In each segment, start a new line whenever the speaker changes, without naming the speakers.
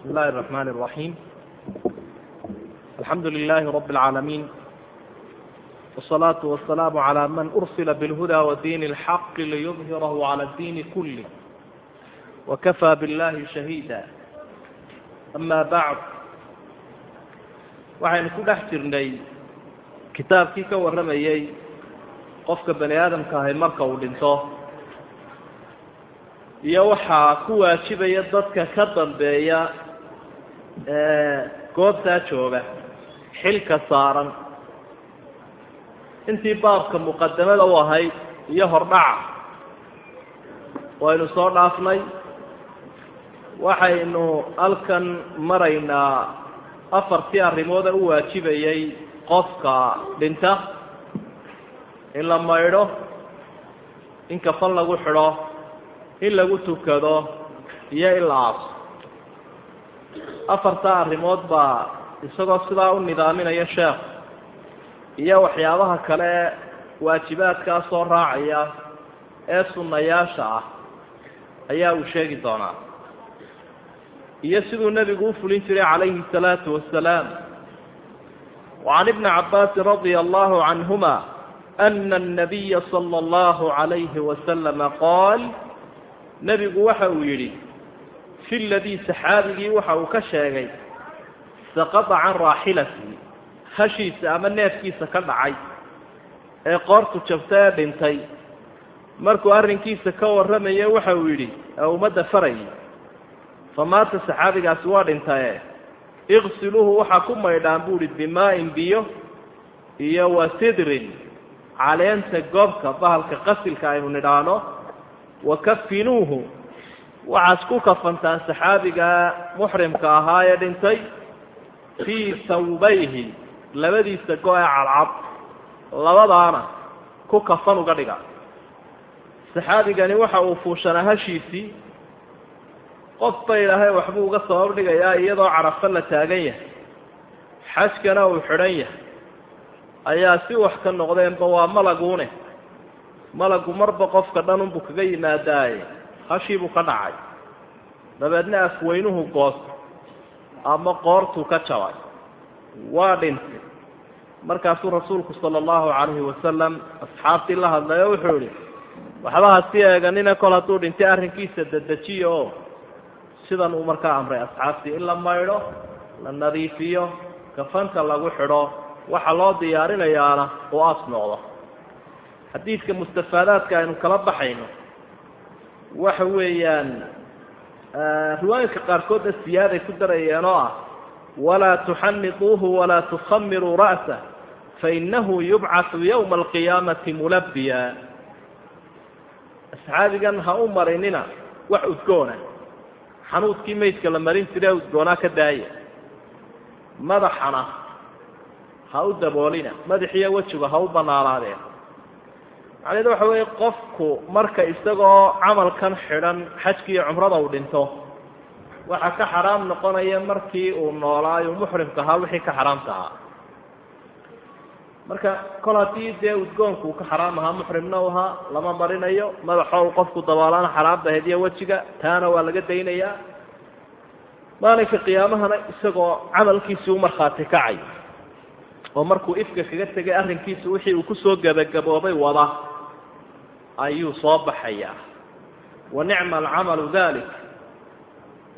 بسم الله الرحمن الرحيم الحمد لله رب العالمين والصلاة والسلام على من أرسل بالهدى ودين الحق ليظهره على الدين كله وكفى بالله شهيدا أما بعد waxaynu ku dhex jirnay kitaabkii ka warramayey qofka bani aadamka ahay marka uu dhinto iyo waxaa ku waajibaya dadka ka dambeeya ee goobtaa jooga. Xilka saaran. Intii baabka muqadamada u ahayd iyo hordhaca. Waynu soo dhaafnay. Waxaynu halkan maraynaa afartii arrimooda u waajibayay qofka dhinta. In la maydho in kafan lagu xidho in lagu tukado iyo in la aaso afartaa arrimood baa isagoo sidaa u nidaaminaya sheekh iyo waxyaabaha kale waajibaadkaasoo raacaya ee sunnayaasha ah ayaa uu sheegi doonaa. Iyo siduu nebigu u fulin jiray calayhi salaatu wasalaam wacan ibni cabbaasin radia allahu canhuma ana annabiya sala allahu calayhi wasalama qaal nebigu waxa uu yidhi fi ladii saxaabigii waxa uu ka sheegay saqada can raaxilatihi hashiisa ama neefkiisa ka dhacay ee qoortu jabta ee dhintay markuu arrinkiisa ka warramaya waxa uu yidhi ee ummadda farayay famaata saxaabigaasi waa dhintaye iqsiluuhu waxaa ku maydhaan buu ihi bimaa'in biyo iyo wa sidrin caleenta goobka bahalka qasilka aynu nidhaano wa kafinuuhu waxaad ku kafantaan saxaabiga muxrimka ahaa ee dhintay fii sawbayhi labadiisa go-ee cadcad labadaana ku kafan uga dhiga. Saxaabigani waxa uu fuushanaa hashiisii qof ba ilaahay waxbuu uga sabab dhigayaa iyadoo carafo la taagan yahay. Xajkana uu xidhan yahay. Ayaa si wax ka noqdeenba waa malaguune malagu marba qofka dhan unbuu kaga yimaadaaye hashiibuu ka dhacay. Dabeedna afweynuhu goosto ama qoortuu ka jabay. Waa dhintay. Markaasuu rasuulku sala allahu calayhi wasalam asxaabtii la hadlay oo wuxuu idhi waxba hasi eeganina kol hadduu dhintay arrinkiisa dedejiyo oo sidan uu markaa amray asxaabtii in la maydho la nadiifiyo kafanta lagu xidho waxa loo diyaarinayaana uu as noqdo. Xadiidka mustafaadaadka aynu kala baxayno waxa weeyaan riwaayinka qaarkoodna siyaaday ku darayeen oo ah walaa tuxanituuhu walaa tukhamiruu ra'sah fainahu yubcathu yowma alqiyaamati mulabbiya. Asxaabigan ha u marinina wax udgoona. Xanuudkii maydka la marin jire udgoonaa ka daaya madaxana ha u daboolina. Madaxiyo wejiga ha u banaanaadeen macnaheedu waxa weeye qofku marka isagoo camalkan xidhan xajkiiyo cumrada uu dhinto waxaa ka xaraam noqonaya markii uu noolaayo muxrimka ahaa wixii ka xaraamta ahaa marka kol haddii dee udgoonku uu ka xaraam ahaa muxrimna u ahaa lama marinayo madaxo uu qofku daboolana xaraamta ahayd iyo wejiga taana waa laga daynayaa maalinka qiyaamahana isagoo camalkiisii u markhaati kacay oo markuu ifka kaga tegay arrinkiisa wixii uu ku soo gebagaboobay wada ayuu soo baxayaa. Wa nicma alcamalu dalik.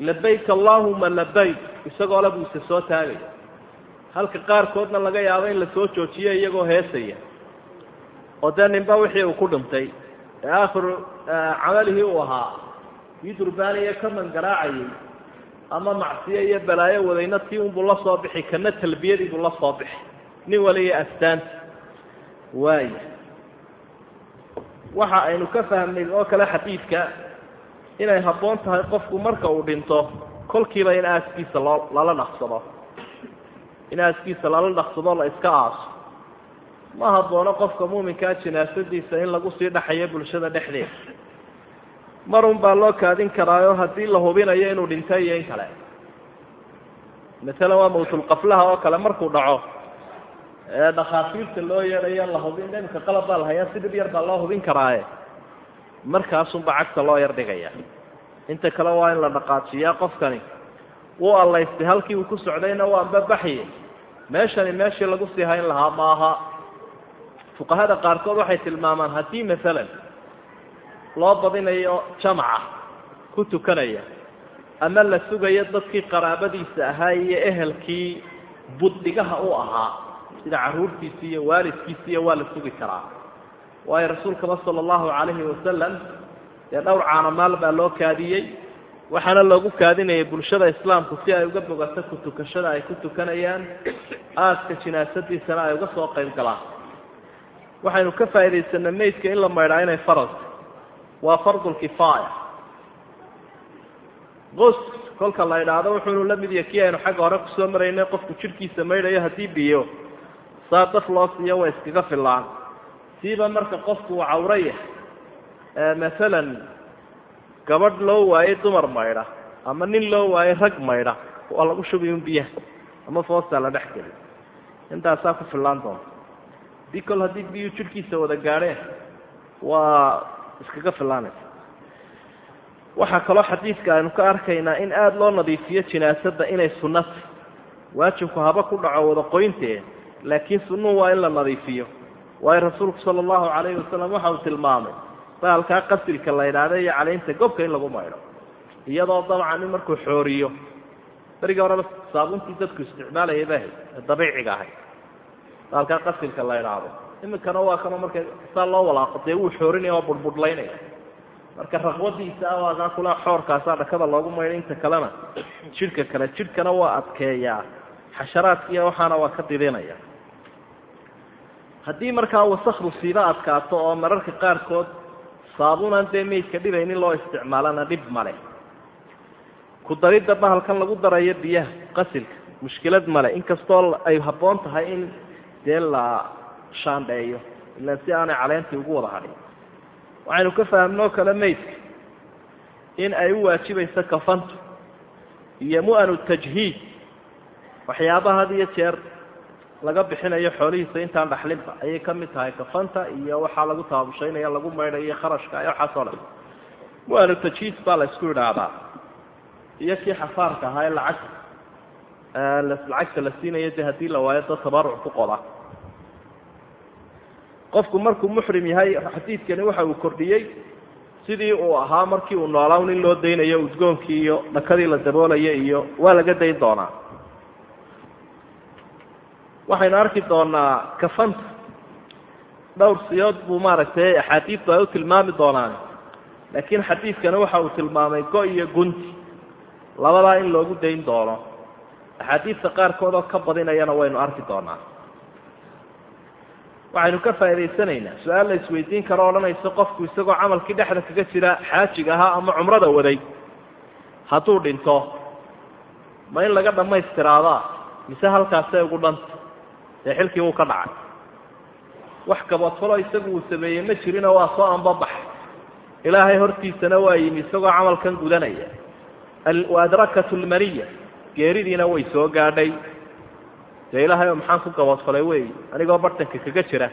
Labayk allaahuma labayk isagoo le buu isa soo taagaya. Halka qaarkoodna laga yaabo in la soo joojiyo iyagoo heesaya. Oo dee ninba wixii uu ku dhintay. Ee aakhiru camalihii uu ahaa yidurbaaniyo ka mangaraacayay ama macsiyo iyo balaayo wadayna tii unbuu la soo bixi kana talbiyadii buu la soo bixi. Nin waliya astaanta waaya waxa aynu ka fahmnay oo kale xadiidka inay habboon tahay qofku marka uu dhinto kolkiiba in aaskiisa loo lala dhaqsado. In aaskiisa lala dhaqsado la iska aaso. Ma habboono qofka muuminkaa jinaasadiisa in lagu sii dhaxayo bulshada dhexdeeda. Marun baa loo kaadin karaayo haddii la hubinayo inuu dhinto iyo in kale. Masalan waa mawtulqaflaha oo kale markuu dhaco dhakhaatiirta loo yeedhayo la hubin imika qalab baa la hayaa si dhib yar baa loo hubin karaaye. Markaasunba cagta loo yar dhigaya. Inta kale waa in la dhaqaajiyaa qofkani. Wuu allaystay halkii uu ku socdayna waanba baxye meeshani meeshii lagu sii hayn lahaa maaha. Fuqahada qaarkood waxay tilmaamaan haddii maalan loo badinayo jamaca ku tukanaya ama la sugayo dadkii qaraabadiisa ahaa iyo ehelkii buddigaha u ahaa sida carruurtiisi iyo waalidkiisiiyo waa la sugi karaa. Waayo rasuulkaba sala allahu calayhi wasalam dee dhowr caanamaal baa loo kaadiyey waxaana loogu kaadinayay bulshada islaamku si ay uga bogato ku tukashada ay ku tukanayaan aaska jinaasadiisana ay uga soo qayb galaan. Waxaynu ka faa'iidaysanay maydka in la maydhaa inay faralta waa fardulkifaaya qos kolka la idhaahdo wuxuunu la mid yahay kii aynu xagga hore ku soo maraynay qofku jidhkiisa maydhayo haddii biyo saa daf loo siiyo way iskaga fillaan siiba marka qofku uu cawro yahay maalan gabadh loo waayey dumar maydha ama nin loo waayey rag maydha waa lagu shubi un biyaha ama foostaa la dhex geli. Intaasaa ku fillaan doonta dii kol haddii biyuu jidhkiisa wada gaadheen waa iskaga fillaanaysa waxaa kaloo xadiidka aynu ka arkaynaa in aada loo nadiifiyo jinaasadda inay sunnata waajibku haba ku dhaco wada qoyntee laakiin sunnuhu waa in la nadiifiyo. Waayo rasuulku sala allahu calayhi wasalam waxa uu tilmaamay baalkaa qasilka la idhaahda iyo calaynta gobka in lagu maydho. Iyadoo dabcan in markuu xooriyo berigii horeba saabuuntii dadku isticmaalayay bahay ee dabiiciga ahay. Baalkaa qasilka la idhaahdo iminkana waa kanoo marka saa loo walaaqo dee wuu xoorinaya oo budhbudhlaynaya marka raqwadiisa awaagaa kula xoorkaasaa dhakada loogu maydhay inta kalena jidhka kale jidhkana waa adkeeyaa. Xasharaadkiiya waxaana waa ka didinaya haddii markaa wasakdu siiba adkaato oo mararka qaarkood saabuunaan dee meydka dhibaynin loo isticmaalana dhib male ku daridda bahalkan lagu darayo biyaha qasilka mushkilad male inkastoo ay habboon tahay in dee la shaandheeyo ilaan si aanay caleentii ugu wada hadhin. Waxaynu ka fahamnoo kale maydka in ay u waajibayso kafantu iyo mu'anu tajhiid waxyaabaha had iyo jeer laga bixinayo xoolihiisa intaan dhaxlinba ayay ka mid tahay kafanta iyo waxaa lagu taabushaynaya lagu maydhayo kharashka iyo waxaasoo dhan mu'anu tajhiid baa la isku idhaahdaa iyo kii xafaarka ahaa ee lacagta lacagta la siinayo dee haddii la waayo dad tabaruc ku qoda. Qofku markuu muxrim yahay xadiidkani waxa uu kordhiyey sidii uu ahaa markii uu noolaa nin loo daynayo udgoonkii iyo dhakadii la daboolaya iyo waa laga dayn doonaa waxaynu arki doonaa kafanta. Dhowr siyood buu maaragtay axaadiidtu ay u tilmaami doonaan. Laakiin xadiidkani waxa uu tilmaamay go iyo gunti. Labadaa in loogu dayn doono. Axaadiidta qaarkood oo ka badinayana waynu arki doonaa. Waxaynu ka faa'idaysanaynaa. Su'aal la isweydiin karo odhanayso qofku isagoo camalkii dhexda kaga jira xaajiga ahaa ama cumrada waday. Hadduu dhinto ma in laga dhammaystiraadaa mise halkaasay ugu dhanta dee xilkii wuu ka dhacay. Wax kaboodfalo isagu uu sameeyey ma jirino waa soo anbabax. Ilaahay hortiisana waa yimi isagoo camalkan gudanaya. Waadrakat lmaniya geeridiina way soo gaadhay. Dee ilaahay oo maxaan ku gaboodfalay wey? Anigoo bartanka kaga jira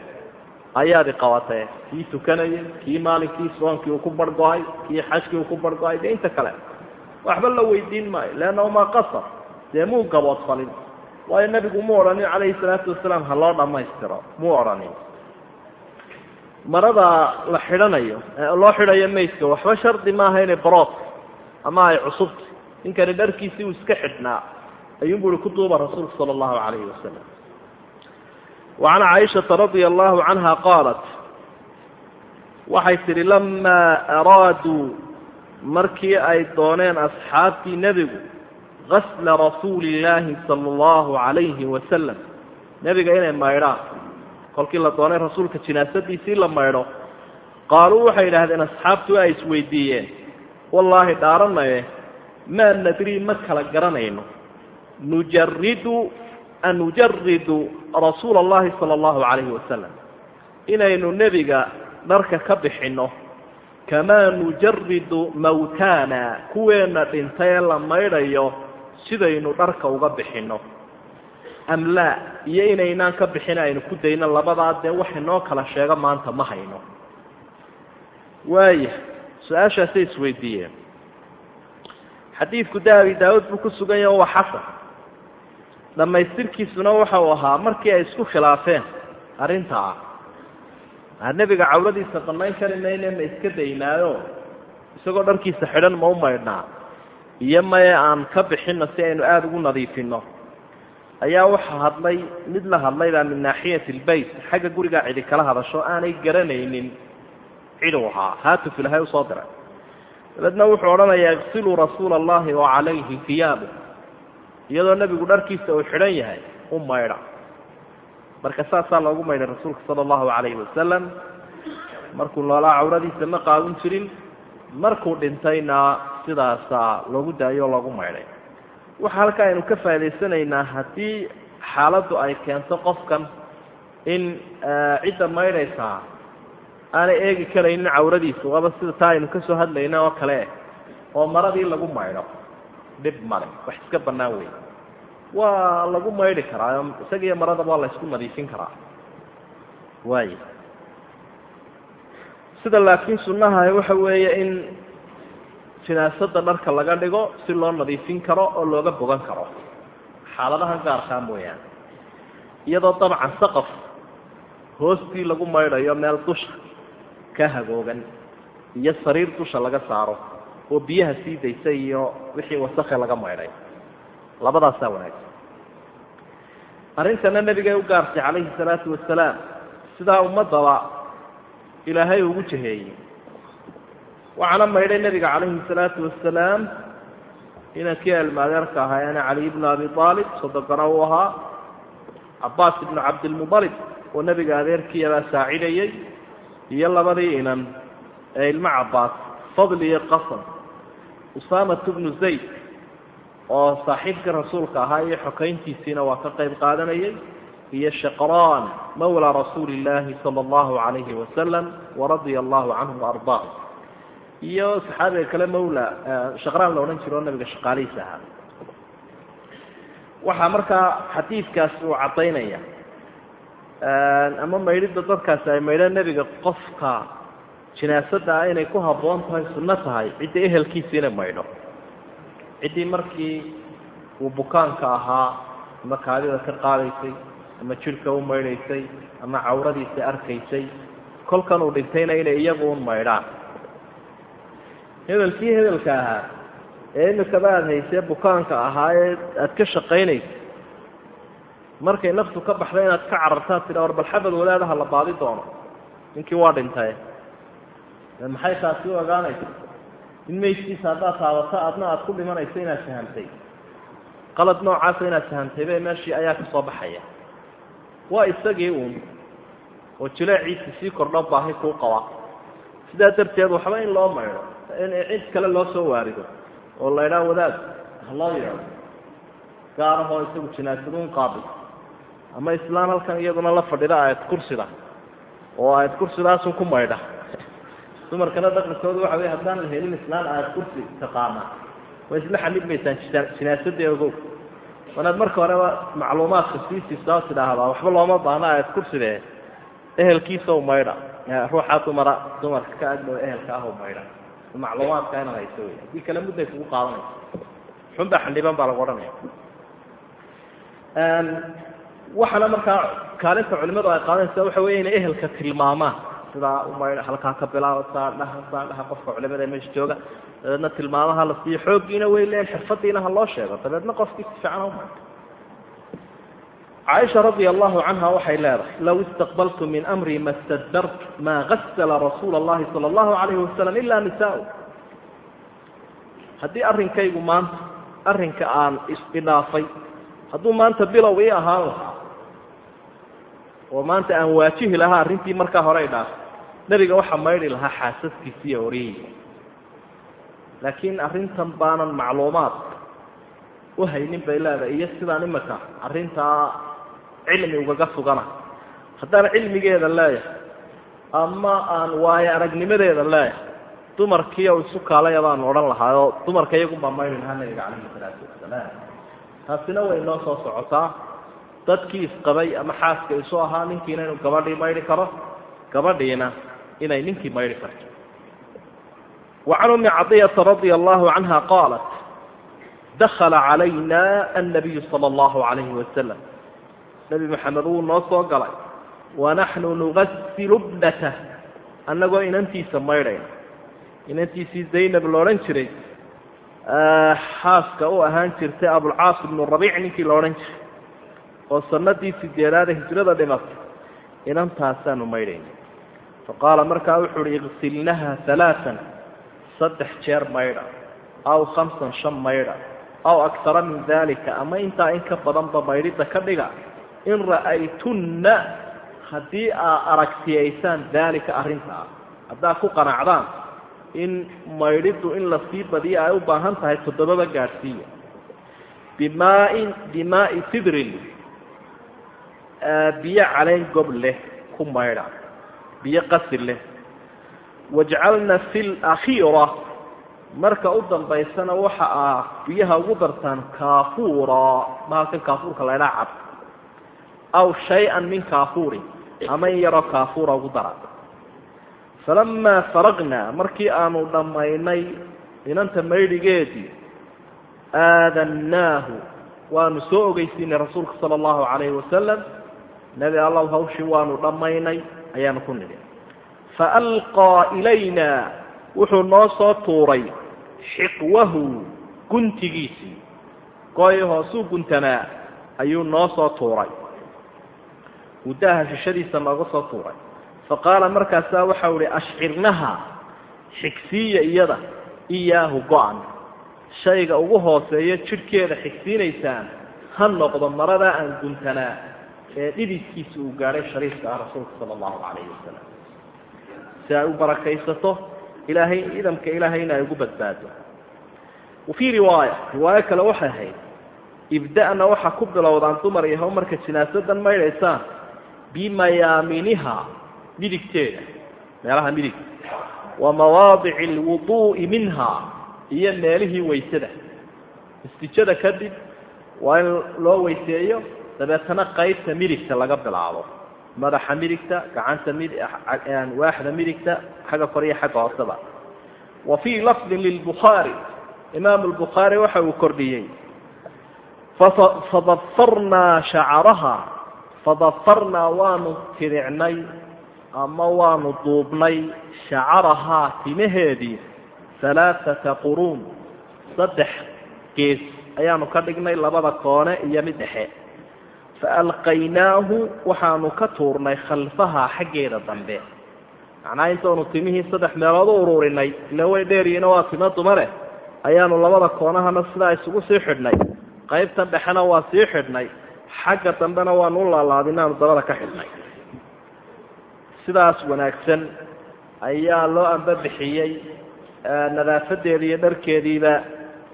ayaad i qabatee. Kii tukanayay kii maalinkii soonkii uu ku bargo-ay kii xajkii uu ku bargo-ay dee inta kale. Waxba la weydiin maayo leannahu maa qasar dee muu gaboodfalin waayo nebigu mu odhanin calayhi salaatu wasalaam ha loo dhammaystiro muu odhanin marada la xidhanayo loo xidhayo maydka waxba shardi maaha inay barood ama ay cusubta ninkani dharkiisii uu iska xidhnaa. Ayuunbu uhi ku duuba rasuulku sala allahu calayhi wasalam wa can caaishata radia allahu canha qaalat waxay tidhi lamaa araaduu markii ay dooneen asxaabtii nebigu gasla rasuuli illaahi sala allahu calayhi wasalam nebiga inay maydhaan kolkii la doonay rasuulka jinaasadiisii la maydho qaaluu waxay idhaahdeen asxaabtu ay isweydiiyeen wallaahi dhaaranaye maa nadrii ma kala garanayno nujaridu an nujaridu rasuula allahi sala allahu calayhi wasalam inaynu nebiga dharka ka bixinno kamaa nujaridu mawtaana kuweenna dhintay ee la maydhayo sidaynu dharka uga bixinno. Am laa iyo inaynaan ka bixin aynu ku dayno labadaa dee wax inoo kala sheego maanta ma hayno. Waaya su'aashaasay isweydiiyeen. Xadiidku de abi daawuud buu ku sugan yahe waa xasan. Dhammaystirkiisuna waxa uu ahaa markii ay isku khilaafeen arrintaa aa nebiga cawladiisa dhammayn kari mayne ma iska daynaayo. Isagoo dharkiisa xidhan ma u maydhnaa iyo maye aan ka bixinno si aynu aada ugu nadiifinno. Ayaa waxa hadlay mid la hadlaybaa min naaxiyati lbeyt xagga gurigaa cidi kala hadasho aanay garanaynin. Ciduu ahaa haatuf ilahay u soo diray. Dabeedna wuxuu odhanayaa iksiluu rasuula allahi wa calayhi hiyaabu iyadoo nebigu dharkiisa uu xidhan yahay u maydha. Marka saasaa loogu maydhay rasuulka sala allahu calayhi wasalam. Markuu noolaa cawradiisa ma qaawin jirin. Markuu dhintayna sidaasaa loogu daayo o loogu maydhay. Waxa halkaa aynu ka faa'idaysanaynaa haddii xaaladdu ay keento qofkan in cidda maydhaysaa aanay eegi karaynin cawradiisa waaba sida taa aynu ka soo hadlayna oo kale oo maradii lagu maydho. Dhib male wax iska bannaan wey waa lagu maydhi karaa isagiiyo maradaba waa la ysku nadiifin karaa. Waay sida laakiin sunnaha waxa weeye in jinaasada dharka laga dhigo si loo nadiifin karo oo looga bogan karo. Xaaladahan gaarkaa mooyaane iyadoo dabcan saqaf hoostii lagu maydhayo meel dusha ka hagoogan iyo sariir dusha laga saaro oo biyaha sii daysa iyo wixii wasakhe laga maydhay. Labadaasaa wanaagsan. Arrintana nebigay u gaartay calayhi salaatu wasalaam sidaa ummadaba ilaahay ugu jaheeyey waxaana maydhay nebiga calayhi salaatu wasalaam inankii almaadeerka ahaayana caliy bnu abi aalib sodogana uu ahaa. Cabaas ibnu cabdilmubalib oo nebiga adeerkiiyabaa saacidayey iyo labadii inan ee ilmo cabaas fadli iyo qasam. Usaamatu bnu zayd oo saaxiibkii rasuulka ahaa iyo xokayntiisiina waa ka qayb qaadanayay iyo shaqraan mawla rasuuli illaahi sala allahu calayhi wasalam waradia allahu canhu waardaah iyo saxaabiga kale mawla shaqraan la odhan jiro oo nabiga shaqaalihiisa ahaa. Waxaa markaa xadiidkaas uu caddaynaya ama maydhidda dadkaasi ay maydhaan nebiga qofka jinaasada ah inay ku habboon tahay sunno tahay cidda ehelkiisa inay maydho. Ciddii markii uu bukaanka ahaa ama kaadida ka qaadaysay ama jidhka u maydhaysay ama cawradiisa arkaysay kolkan uu dhintayna inay iyagu un maydhaan hebelkii hebelka ahaa ee imikaba aada haysee bukaanka ahaa ee aada ka shaqaynaysa markay naftu ka baxda inaad ka carartaad tidha war bal xabad wadaadaha la baadi doono. Ninkii waa dhintay maxay taasi u ogaanaysa? In meydkiisa haddaad taabato adna aada ku dhimanayso inaad fahamtay qalad noocaasa inaad fahamtaybe meeshii ayaa ka soo baxaya. Waa isagii uun oo jileeciisa sii kordho baahi kuu qaba. Sidaa darteed waxba in loo maydho in cid kale loo soo waarido oo la idhaa wadaad ha loo yeedho gaarahoo isagu jinaasaduun qaabil ama islaan halkan iyaduna la fadhida aayad kursida oo aayad kursidaasun ku maydha. Dumarkana dhaqankooda waxa wey haddaan la helin islaan aayad kursi taqaanaa way isla xamidmaysaan jinaasadii ogow. Wanaad marka horeba macluumaadka siisiisa oo tidhaahdaa waxba looma baahno aayad kurside ehelkiisa u maydha. Ruuxaa dumara dumarka ka agdhow ehelka ah u maydha macluumaadka inaad hayso wey haddii kale mudday kugu qaadanaysa xunba xandhiban baa lagu odhanaya. Waxaana markaa kaalinta culimadu ay qaadanaysa waxa weya inay ehelka tilmaamaan. Sidaa umaydha halkaa ka bilaabo saa dhaha saa dhaha qofka culimada meesha jooga. Dabeedna tilmaamaha la siiyo xooggiina way leeyahay xirfadiina ha loo sheego. Dabeedna qofkii si fiican umaydho caaisha radia allahu canha waxay leedahay low istaqbaltu min amri ma stadbart maa gasla rasuula allahi sala allahu calayhi wasalam ila nisaa haddii arrinkaygu maanta arrinka aan isdhaafay hadduu maanta bilow ii ahaan lahaa oo maanta aan waajihi lahaa arrintii markaa hore idhaafay nebiga waxaa maydhi lahaa xaasaskiisa iyo oryeyga laakiin arrintan baanan macluumaad u haynin bay leedahay iyo sidaan imika arrintaa cilmi ugaga sugana haddaan cilmigeeda leeyahay ama aan waayo aragnimadeeda leeyahay dumarkiioo isu kaalaya baan odhan lahaa oo dumarka iyagunbaa maydhi lahaa nabiga calayhi salaatu wasalaam taasina way noo soo socotaa. Dadkii isqabay ama xaaska isu ahaa ninkiina inuu gabadhii maydhi karo gabadhiina inay ninkii maydhi karto. Can ummi cadiyata radia allahu canha qaalat dakala calayna annabiyu sala allahu calayhi wasalam nebi maxamed wuu noo soo galay. Wanaxnu nugasilu bnatah annagoo inantiisa maydhayna. Inantiisii zaynab la odhan jiray xaaska u ahaan jirtay abulcaas ibnu rabiic ninkii la jiray. Oo sanadii sideedaada hijrada dhimatay. Inantaasaanu maydhayna. Faqaala markaa wuxuu uhi igsilnaha alaaan saddex jeer maydha aw khamsan shan maydha aw akara min dalika ama intaa in ka badanba maydhidda ka dhiga in ra'aytunna haddii aa aragtiyaysaan daalika arrintaa haddaad ku qanacdaan in maydhiddu in la sii badiyo ay u baahan tahay toddobaba gaadhsiiya. Bimaain bimaai sidrin biyo caleen gob leh ku maydha biyo qasi leh. Wajcalna fi lakhiira marka u dambaysana waxa aa biyaha ugu dartaan kaafuura mahalkan kaafuurka la ydhaa cab aw shay-an min kaafuurin ama in yaroo kaafuura ugu dara falamaa faraqnaa markii aanu dhammaynay inanta maydhigeedii aadannaahu waanu soo ogeysiinay rasuulka sala allahu calayhi wasalam nebi allow hawshii waanu dhammaynay ayaanu ku nidhi faalqaa ilayna wuxuu noo soo tuuray xiqwahu guntigiisii gooyi hoosuu guntanaa ayuu noo soo tuuray muddaha shishadiisa nooga soo tuuray. Faqaala markaasaa waxau ihi ashcirnaha xigsiiya iyada iyaahu go-an. Shayga ugu hooseeyo jidhkeeda xigsiinaysaan ha noqdo maradaa aan guntanaa. Ee dhididkiisa uu gaadhay shariifka ah rasuulka sala allahu calayhi wasalam si ay u barakaysato ilaahay idamka ilaahayna ay ugu badbaado. Wa fii riwaaya riwaayo kale waxay ahayd ibda'na waxaa ku bilowdaan dumar yahow marka jinaasadan maydhaysaan bimayaaminiha midigteeda meelaha midig wa mawaadici alwuduu'i minha iyo meelihii waysada istijada kadib waa in loo weyseeyo dabeetana qaybta midigta laga bilaabo madaxa midigta gacanta waaxda midigta xagga kore iyo xagga hooseba wa fii lafdin lilbukhaari imaamu lbukhaari waxa uu kordhiyey fadafarnaa shacaraha fadafarnaa waanu tiricnay ama waanu duubnay shacarahaa timaheedii halaaata quruun. Saddex gees ayaanu ka dhignay labada koone iyo mid dhexe. Faalqaynaahu waxaanu ka tuurnay khalfahaa xaggeeda dambe. Macnaha intaanu timihii saddex meelood u ururinay ila way dheeriyiina waa timo dumare ayaanu labada koonahana sidaa isugu sii xidhnay. Qaybtan dhexena waa sii xidhnay xagga dambena waanu u laalaadinaanu dabada ka xidhnay. Sidaas wanaagsan ayaa loo ambabixiyey nadaafadeeda iyo dharkeediiba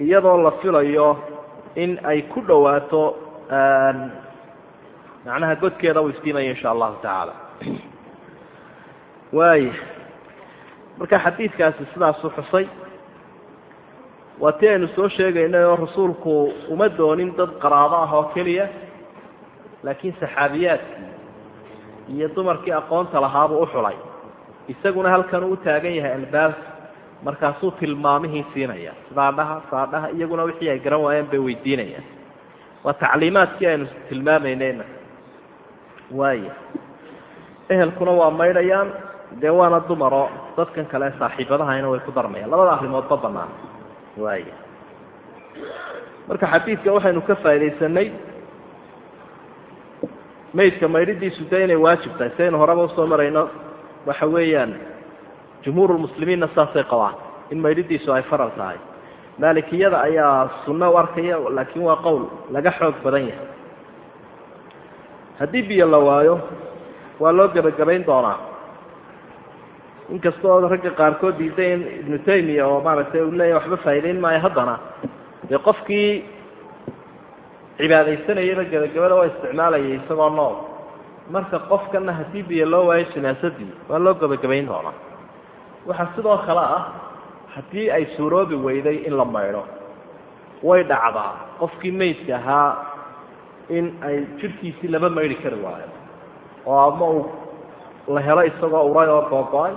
iyadoo la filayo in ay ku dhowaato macnaha godkeeda uu iftiimaya insha allahu tacaala. Waaya marka xadiidkaasi sidaasuu xusay waa tii aynu soo sheegaynay oo rasuulku uma doonin dad qaraabo ah oo keliya laakiin saxaabiyaadkii iyo dumarkii aqoonta lahaabuu u xulay. Isaguna halkan uu taagan yahay albaabka markaasuu tilmaamihii siinaya. Saadhaha saadhaha iyaguna wixii ay garan waayeen bay weydiinayaan. Waa tacliimaadkii aynu tilmaamaynayna waaya ehelkuna waa maydhayaan dee waana dumaro. Dadkan kale saaxiibadahayna way ku darmayaan. Labada arrimoodba banaan waaya marka xadiidka waxaynu ka faaidaysanay maydka maydhidiisu de inay waajib tahay si aynu horeba u soo marayno waxa weeyaan jumhuurulmuslimiinna saasay qabaan in maydhidiisu ay faral tahay. Maalikiyada ayaa sunno u arkaya laakiin waa qowl laga xoog badan yahay. Haddii biyo la waayo waa loo gebagabayn doonaa. Inkastoo ragga qaarkood diiday ibnu taymiya oo maaragtay uu leeyahy waxba faa'idayn maayo haddana dee qofkii cibaadaysanayaba gebagabada waa isticmaalayay isagoo nool. Marka qofkana haddii biyo loo waayo jinaasadii waa loo gebagabayn doonaa. Waxaa sidoo kale ah haddii ay suuroobi weyday in la maydho way dhacdaa qofkii maydka ahaa in ay jidhkiisii laba maydhi kari waayo. Oo ama uu la helo isagoo uray oo googo-ay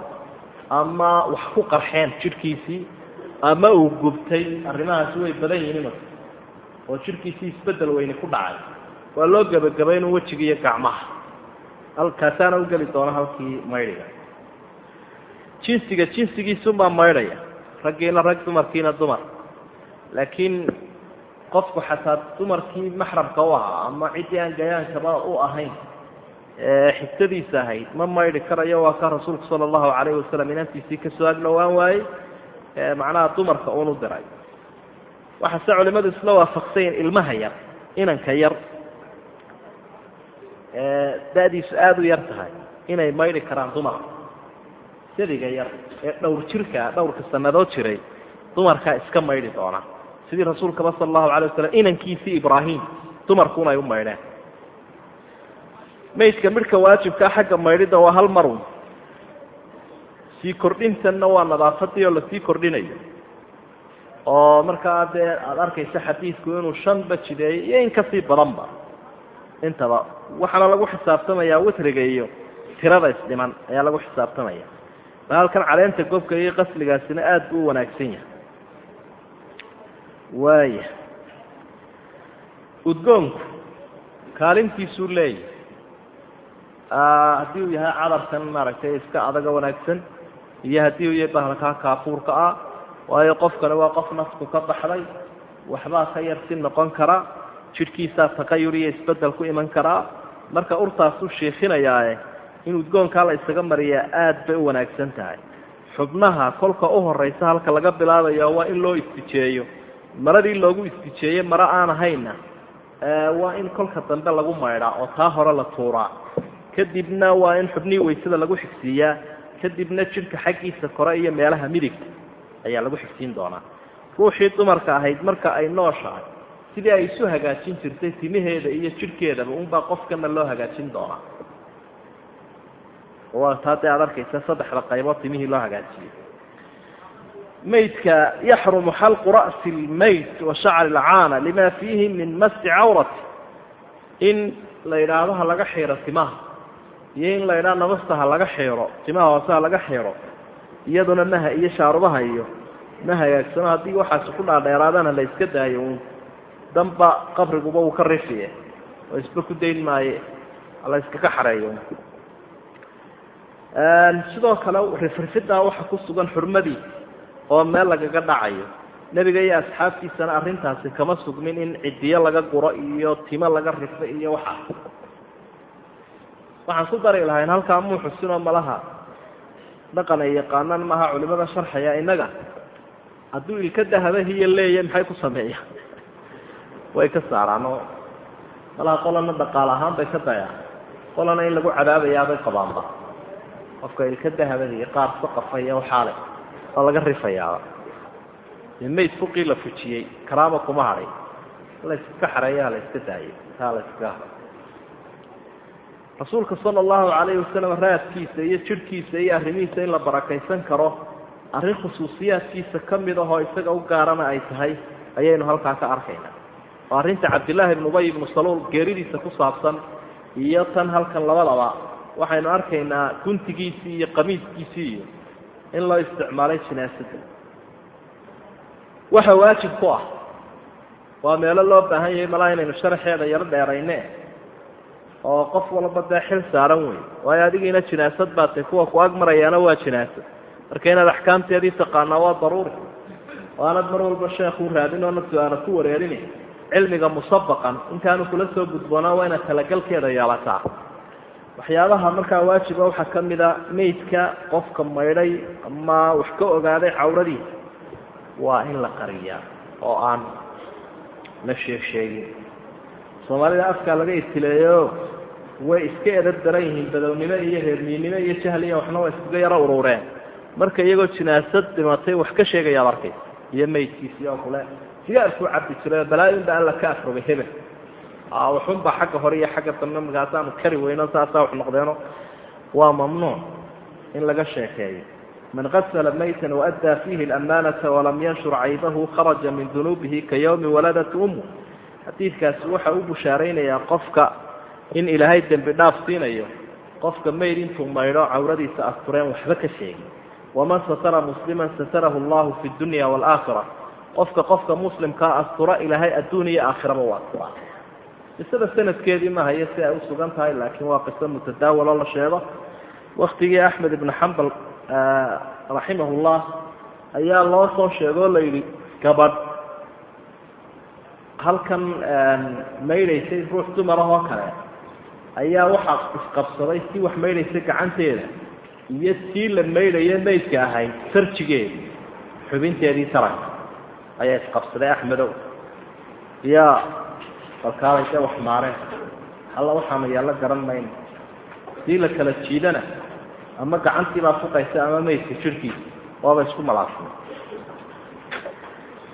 ama wax ku qarxeen jidhkiisii ama uu gubtay arrimahaasi way badan yihiin oo jidhkiisii isbeddel weyni ku dhacay. Waa loo gebagabay inuu wejiga iyo gacmaha. Halkaasaana u geli doona halkii maydhiga. Jinsiga jinsigiisunbaa maydhaya. Raggiina rag dumarkiina dumar. Laakiin qofku xataa dumarkii maxramka u ahaa ama ciddii aan gayaankaba u ahayn xigtadiisa ahayd ma maydhi karayo waa ka rasuulku sala allahu calayhi wasalam inantiisii ka soo agdhowaan waayey macnaha dumarka uunu diray waxaase culimadu isla waafaqsayin ilmaha yar inanka yar da-diisu aada u yar tahay inay maydhi karaan dumarka sadiga yar ee dhowr jirkaa dhowrka sanadood jiray dumarkaa iska maydhi doona. Sidii rasuulkaba sala allahu alay wasalam inankiisii ibraahim dumarkuna ay u maydheen. Maydka midhka waajibkaa xagga maydhidda waa hal marun sii kordhintanna waa nadaafadii oo la sii kordhinayo oo markaa dee aada arkaysa xadiidku inuu shanba jideeyo iyo in ka sii badanba intaba waxaana lagu xisaabtamayaa witriga iyo tirada isdhiman ayaa lagu xisaabtamaya. Halkan caleenta gobka iyo qasligaasina aada buu u wanaagsan yahay. Waaya udgoonku kaalintiisuu leeyahay haddii uu yahay cadarkan maaragtay iska adaga wanaagsan iyo haddii uu yahay bahalkaa kaafuurka ah waayo qofkani waa qof naftu ka baxday waxbaa ka yarsi noqon kara jidhkiisaa taqayur iyo isbeddel ku iman karaa marka urtaasuu shiikinayaae in udgoonkaa la isaga mariyaa aada bay u wanaagsan tahay. Xubnaha kolka u horeysa halka laga bilaabayo waa in loo istijeeyo. Maradii loogu istijeeye maro aan ahayna waa in kolka dambe lagu maydhaa oo taa hore la tuuraa. Kadibna waa in xubnihii waysada lagu xigsiiyaa. Kadibna jidhka xaggiisa kore iyo meelaha midigta ayaa lagu xigsiin doonaa. Ruuxii dumarka ahayd marka ay nooshahay sidii ay isu hagaajin jirtay timaheeda iyo jidhkeedaba unbaa qofkana loo hagaajin doonaa. Waa taa dee aad arkaysa saddexda qaybood timihii loo hagaajiyey. Maydka yaxrumu xalqu ra'si lmayt wa shacri lcaana lima fiihi min masi cawrati. In la yidhaahdo ha laga xiiro timaha iyo in la yidhaha nabasta ha laga xiiro timaha hoose ha laga xiiro iyaduna maha iyo shaarubaha iyo ma hagaagsano haddii waxaasi ku dhaadheeraadana la daayo uun danba qabriguba uu ka rifiye oo isba ku dayn maaye la iskaga xareeyo sidoo kale rifrifidaa waxa ku sugan xurmadii oo meel lagaga dhacayo. Nebiga iyo asxaabtiisana arrintaasi kama sugmin in cidiyo laga guro iyo timo laga rifo iyo waxa. Waxaan ku dari lahayn halkaa muu xusinoo malaha dhaqan ay yaqaanaan maaha culimada sharxaya innaga. Hadduu ilka dahabahiyo leeya maxay ku sameeyaan way ka saaraan oo malaha qolana dhaqaal ahaan bay ka dayaan. Qolana in lagu cadaabayaabay qabaanba. Qofka ilka dahabadiiyo qaar saqafaya waxaale oo laga rifayaaba dee fuqii la fujiyey karaama kuma hadhay la iska xareeya la iska daayo taa la iskaga rasuulka sala allahu calayhi wasalam raadkiisa iyo jidhkiisa iyo arrimihiisa in la barakaysan karo arrin khusuusiyaadkiisa ka mid ahoo isaga u gaarana ay tahay ayaynu halkaa ka arkaynaa. Oo arrinta cabdillaahi ibnu ubay ibnu saluul geeridiisa ku saabsan iyo tan halkan labadaba waxaynu arkaynaa guntigiisii iyo qamiiskiisii iyo in loo isticmaalay jinaasada. Waxa waajib ku ah. Waa meelo loo baahan yahay malaa inaynu sharaxeeda yaro dheerayne oo qof walba dee xil saaran wey waayo adigiina jinaasad baa tay kuwa ku ag marayaana waa jinaasad. Marka inaad axkaamteedii taqaanaa waa daruuri. Oo aanad mar walba sheekuu raadin oona su'aala ku wareerin cilmiga musabaqan intaanu kula soo gudboonaa waa inaad talagalkeeda yeelataa. Waxyaabaha markaa waajiba waxaa ka mida maydka qofka maydhay ama wax ka ogaaday cawradiisa waa in la qariyaa oo aan la sheeg sheegin. Soomaalida afkaa laga ibtileeyo way iska edab daran yihiin badownimo iyo reermiinimo iyo jahliya waxna waa iskaga yaro urureen marka iyagoo jinaasad dhimatay wax ka sheegayaad arkaysa iyo maydkiisii oo kule. Sigaarkuu cabdi jiray balaayin-ba alla ka afrogay hebel. Waxunbaa xagga hore iyo xagga dambe markaasaanu kari weyno saasaa wax noqdeeno. Waa mamnuuc in laga sheekeeyo. Man qasla maytan waaddaa fiihi اlamaanata walam yanshur caybahu kharaja min dunuubihi ka ywmi waladat umu xadiidkaasi waxa u bushaaraynayaa qofka in ilaahay dembi dhaaf siinayo qofka mayd intuu maydho cawradiisa astureen waxba ka sheegin. Waman satara muslima satarahu allahu fi dunya wاlaakhira qofka qofka muslimkaa astura ilaahay adduun iyo aakhiraba waa astura. Qisada sanadkeedii mahayo si ay usugan tahay laakiin waa qiso mutadaawaloo la sheego. Waktigii axmed ibnu xambal raximahullah ayaa loo soo sheegoo la yidhi gabadh halkan maydhaysay ruux dumarahoo kale ayaa waxaa isqabsaday si wax maydhaysay gacanteeda. Iyo tii la maydhaye maydka ahayd farjigeeda xubinteedii taranka ayaa isqabsaday axmedow. Yaa balkaalay dee wax maareen alla waxaanu yaallo garan mayno sii la kala jiidana ama gacantiibaa fuqaysa ama maydka jirhkiisa waaba isku malaasmay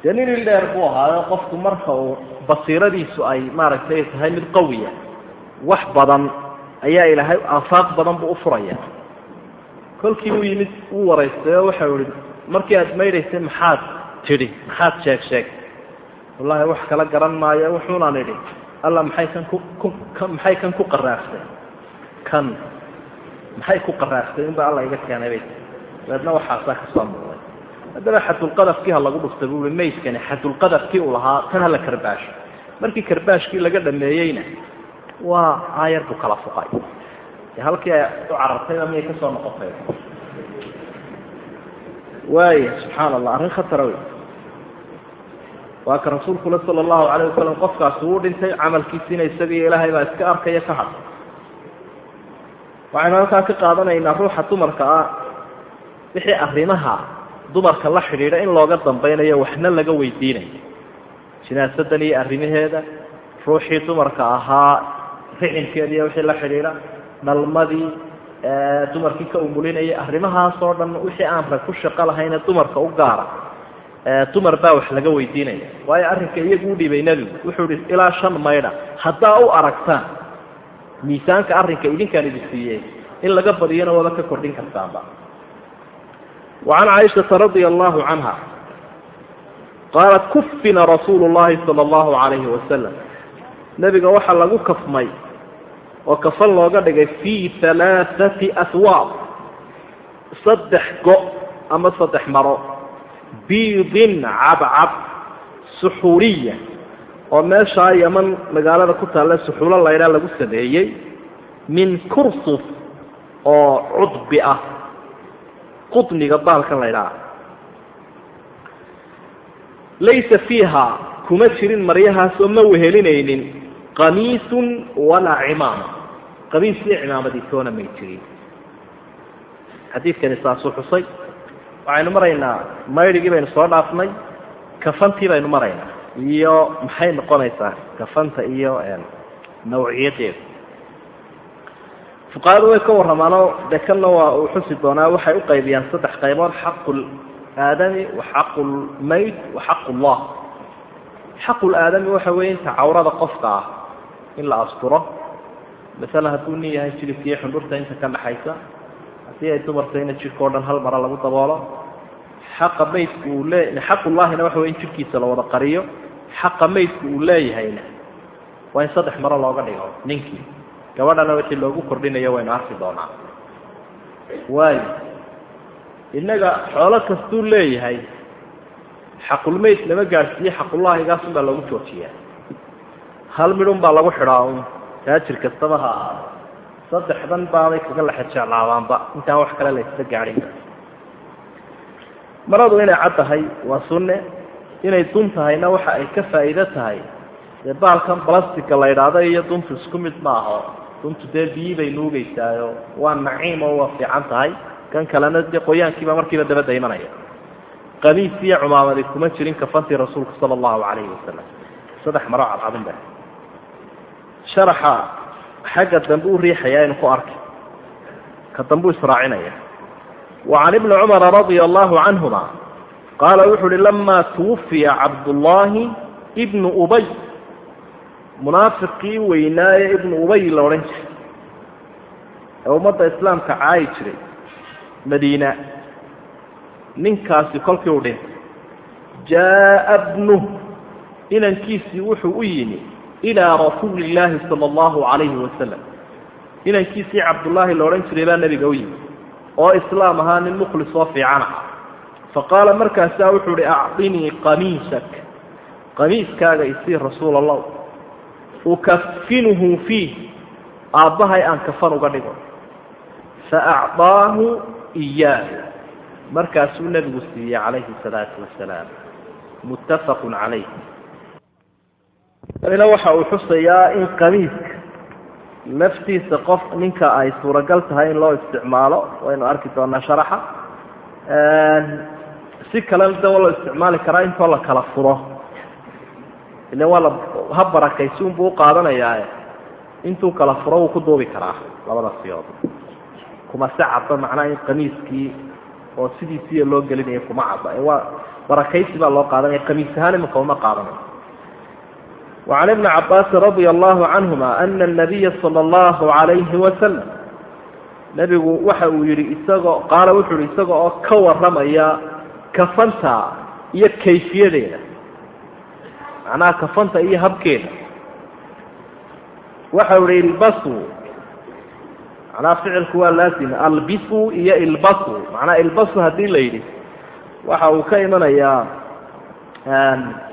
dee nin il dheer buu ahaayo qofku marka uu basiiradiisu ay maaragtay tahay mid qawiya wax badan ayaa ilaahay aafaaq badan buu ufuraya kolkii uu yimid uu waraystay oo waxau ihi markii aad maydhaysay maxaad tidhi? Maxaad sheeg sheeg. Wallahi wax kala garan maayo wuxuunaan idhi alla maxay kan ku maxay kan ku qaraaftay? Kan maxay ku qaraaftay? Inba alla iga keenay bay dabeedna waxaasaa ka soo muuqday. Haddaba xadulqadafkii ha lagu dhuftay buu i maydkani xadulqadafkii uu lahaa tan hala karbaasho. Markii karbaashkii laga dhameeyeyna waa aayar buu kala fuqay. Halkii ay u carartayba miyay ka soo noqotay. Waaya subxaan allah arrin khatara wey waa ka rasuulkule sala allahu alayh wasalam qofkaasi uu dhintay camalkiisiina isagiiyo ilaahay baa iska arkaya ka had waxaynu halkaa ka qaadanaynaa ruuxa dumarka ah wixii arrimaha dumarka la xidhiidha in looga dambaynayo waxna laga weydiinayo jinaasadan iyo arrimaheeda ruuxii dumarka ahaa ficilkeeda iyo wixii la xidhiidha dhalmadii dumarkii ka umulinayay arrimahaas dhan wixii aan rag ku shaqo lahayne dumarka u gaara dumar baa wax laga weydiinaya. Waayo arrinka iyagu u dhibay nebigu wuxuu hi ilaa shan maydha haddaa u aragtaan miisaanka arrinka idinkaan idin siiyey in laga badiyona wada ka kordhin kartaanba. Wacan caaishaa radia allaahu canha qaalat kufina rasuulu llaahi sala allahu calayhi wasalam nebiga waxaa lagu kafmay oo kafan looga dhigay fii ثalaaثati ahwaab saddex go ama saddex maro. Biidin cabcab suxuuriya oo meeshaa yaman magaalada ku taalla suxuulo laydhaa lagu sameeyey min kursuf oo cudbi ah. Qudniga baalkan laydhaha laysa fiiha kuma jirin maryahaasoo ma wehelinaynin. Qamiisun walaa cimaama qamiis iyo cimaamadiitoona may jirin. Xadiidkani saasuu xusay. Waxaynu maraynaa maydrigii baynu soo dhaafnay kafantii baynu maraynaa iyo maxay noqonaysaa kafanta iyo nawciyadeeda fuqahadu way ka warramaanoo de kanna waa uu xusi doonaa waxay u qaybiyaan saddex qaybood xaqu aadami wa xaqu lmayt wa xaqu llah xaqu laadami waxa weeye inta cawrada qofka ah in la asturo masalan hadduu nin yahay jilibkiiyo xundhurta inta ka dhaxaysa haddii ay dumartayna jidhka o dhan hal mara lagu daboolo xaqa maydku uu lee xaqullahina waxa wey in jidhkiisa la wada qariyo xaqa maydku uu leeyahayna waa in saddex maro looga dhigo ninkii. Gabadhana wixii loogu kordhinayo waynu arki doonaa. Waayo innaga xoolo kastuu leeyahay xaqulmayd lama gaadhsiiye xaqullahigaasun baa loogu joojiyaa. Hal midhun baa lagu xidhaa un taajir kastaba ha ahaado. Saddexdan baabay kaga lexejeclaabaanba intaan wax kale la isla gaadhin maradu inay cad tahay waa sunne. Inay dun tahayna waxa ay ka faa'iido tahay. Dee baalkan balastica la idhaahdo iyo duntu isku mid ma aho duntu dee biyi bay nuugeysaayo waa naciim oo waa fiican tahay. Kan kalena dee qoyaankiiba markiiba dabadda imanaya qamiis iyo cumaamadi kuma jirin kafantii rasuulka sala allahu calayhi wasalam saddex maro cadcadun ba sharaxa xagga dambe u riixaya aynu ku arkay ka dambe u israacinaya. Wa can ibni cumara radia allahu canhuma qaala wuxu uhi lama twufiya cabdullaahi ibnu ubay. Munaafiqii weynaaye ibnu ubay la odhan jiray. Ee ummadda islaamka caayi jiray madiina. Ninkaasi kolkii u dhintay jaa'a bnuh inankiisii wuxuu u yimi ilaa rasuuli illaahi sala allahu calayhi wasalam inankiisii cabdullaahi la odhan jiray baa nebiga u yimi oo islaam ahaa nin mukhlis oo fiican ah faqaala markaasaa wuxuu uhi acطinii qamiisak qamiiskaaga isii rasuul allah ukafinuhu fiih aabbahay aan kafan uga dhigo faacطaahu iyaahu markaasuu nebigu siiyey calayhi salaatu wasalaam muttafaqu calayh ina waxa uu xusayaa in qamiiska laftiisa qof ninka ay suuragal tahay in loo isticmaalo waynu arki doonaa sharaxa. Si kalena de waa loo isticmaali karaa intoo la kala furo. Ile waa la ha barakaysi unbuu uqaadanayaae intuu kala furo wuu ku duubi karaa labada siyood. Kuma si cadda macnaha in qamiiskii oo sidiisiiya loo gelinayo kuma cadda waa barakaysi baa loo qaadanaya. Qamiis ahaan imika uma qaadanayo وعن ابن عباس رضي الله عنهما أن النبي صلى الله عليه وسلم نبgu waxa uu yihi isagoo qaala wuxuu yihi isaga oo ka waramaya kafanta iyo kayfiyadeeda macnaha kafanta iyo habkeeda waxa u yihi ilbasu macnaha ficilku waa laazim albisu iyo ilbasu macnaha ilbasu haddii la yidhi waxa uu ka imanayaa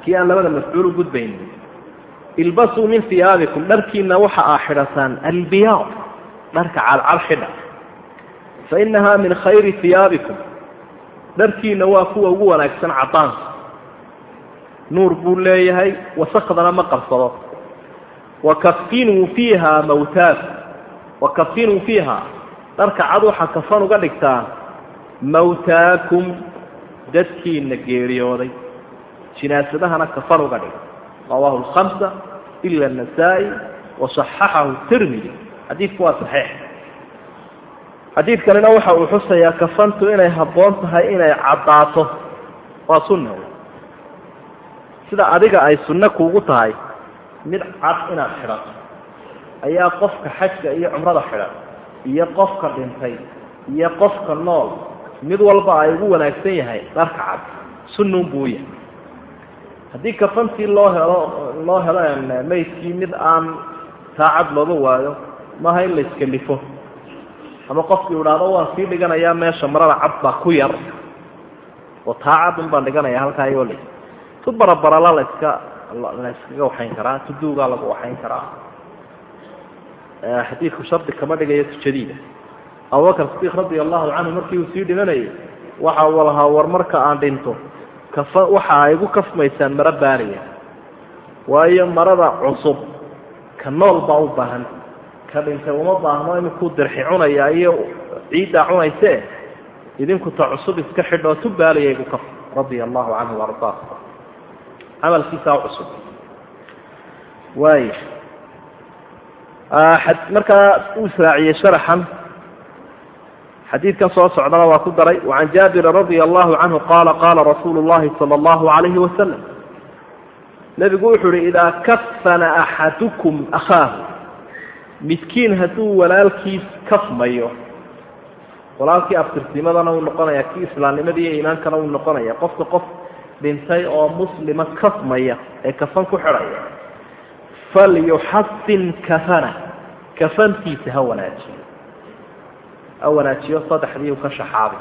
kii aan labada mafcuul ugudbaynin ilbasuu min hiyaabikum dharkiina waxa aa xidhataan albiyaad dharka calcal xidha. Fa inahaa min khayri hiyaabikum dharkiina waa kuwa ugu wanaagsan cadaanka nuur buu leeyahay wasakdana ma qabsado. Wakafinuu fiiha mawtaakum wakafinuu fiiha dharka cad waxaa kafan uga dhigtaan mawtaakum dadkiina geeriyooday. Jinaasadahana kafan uga dhiga rawahu lhamsa ila nasaa-i wasaxaxahu tirmidi xadiidku waa saxiix xadiidkanina waxa uu xusayaa kafantu inay habboon tahay inay caddaato waa sunna sida adiga ay sunno kuugu tahay mid cad inaad xidhato ayaa qofka xajka iyo cumrada xidhan iyo qofka dhintay iyo qofka nool mid walba ay ugu wanaagsan yahay dharka cad sunnuun buu yahay haddii kafantii loo helo loo helo maydkii mid aan taacad looga waayo maaha in la iskalifo ama qofkii idhaahdo waan sii dhiganayaa meesha marada cad baa ku yar. Oo taacad un baan dhiganaya halkaa iyoo la tu barabarala laska la yskaga waxayn karaa tuduugaa lagu waxayn karaa. Xadiidku shardi kama dhigayo tujadiida. Abubakar sidiiq radia allahu canhu markii uu sii dhimanayay waxa uu lahaa war marka aan dhinto kafa waxa ay igu kafmaysaan maro baariya waayo marada cusub ka nool baa u baahan. Ka dhintay uma baahno iminkuu dirxi cunaya iyo ciiddaa cunayse. Idinku ta cusub iska xidhoo tu baaliya igu kaf radia allahu canhu ardaa camalkiisaa cusub. Waay markaa uu israaciyey sharaxan xadiidkan soo socdana waa ku daray wacan jaabira radia allahu canhu qaala qaala rasuulu llahi sala allahu calayhi wasalam nebigu wuxuu uhi idaa kafana axadukum akhaahu midkiin hadduu walaalkiis kafmayo walaalkii abtirnimadana uu noqonaya kii islaamnimadiiyo iimaankana uu noqonaya qofka qof dhintay oo muslima kafmaya ee kafan ku xidhaya falyuxasin kafana kafantiisa ha wanaajiyo wanaajiyo saddexdii ka shaxaaday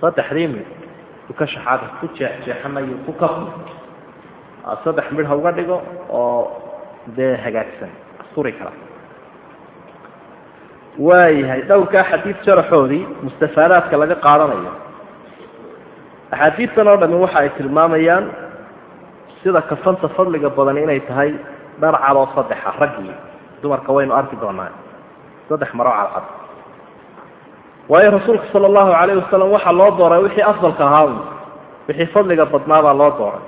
saddexdii mid u ka shaxaaday ku jeexjeexanayo ku kafmo saddex midh ha uga dhigo oo dee hagaagsan asturi kara waayahay dhowrkaa xadiid sharaxoodii mustafaadaadka laga qaadanayo axaadiidtan oo dhami waxa ay tilmaamayaan sida kafanta fadliga badan inay tahay dhar cadoo saddexa raggii dumarka waynu arki doonaa saddex maroo cadcad waayo rasuulka sala allahu calayh wasalam waxaa loo dooray wixii afdalka ahaa wixii fadliga badnaabaa loo dooray.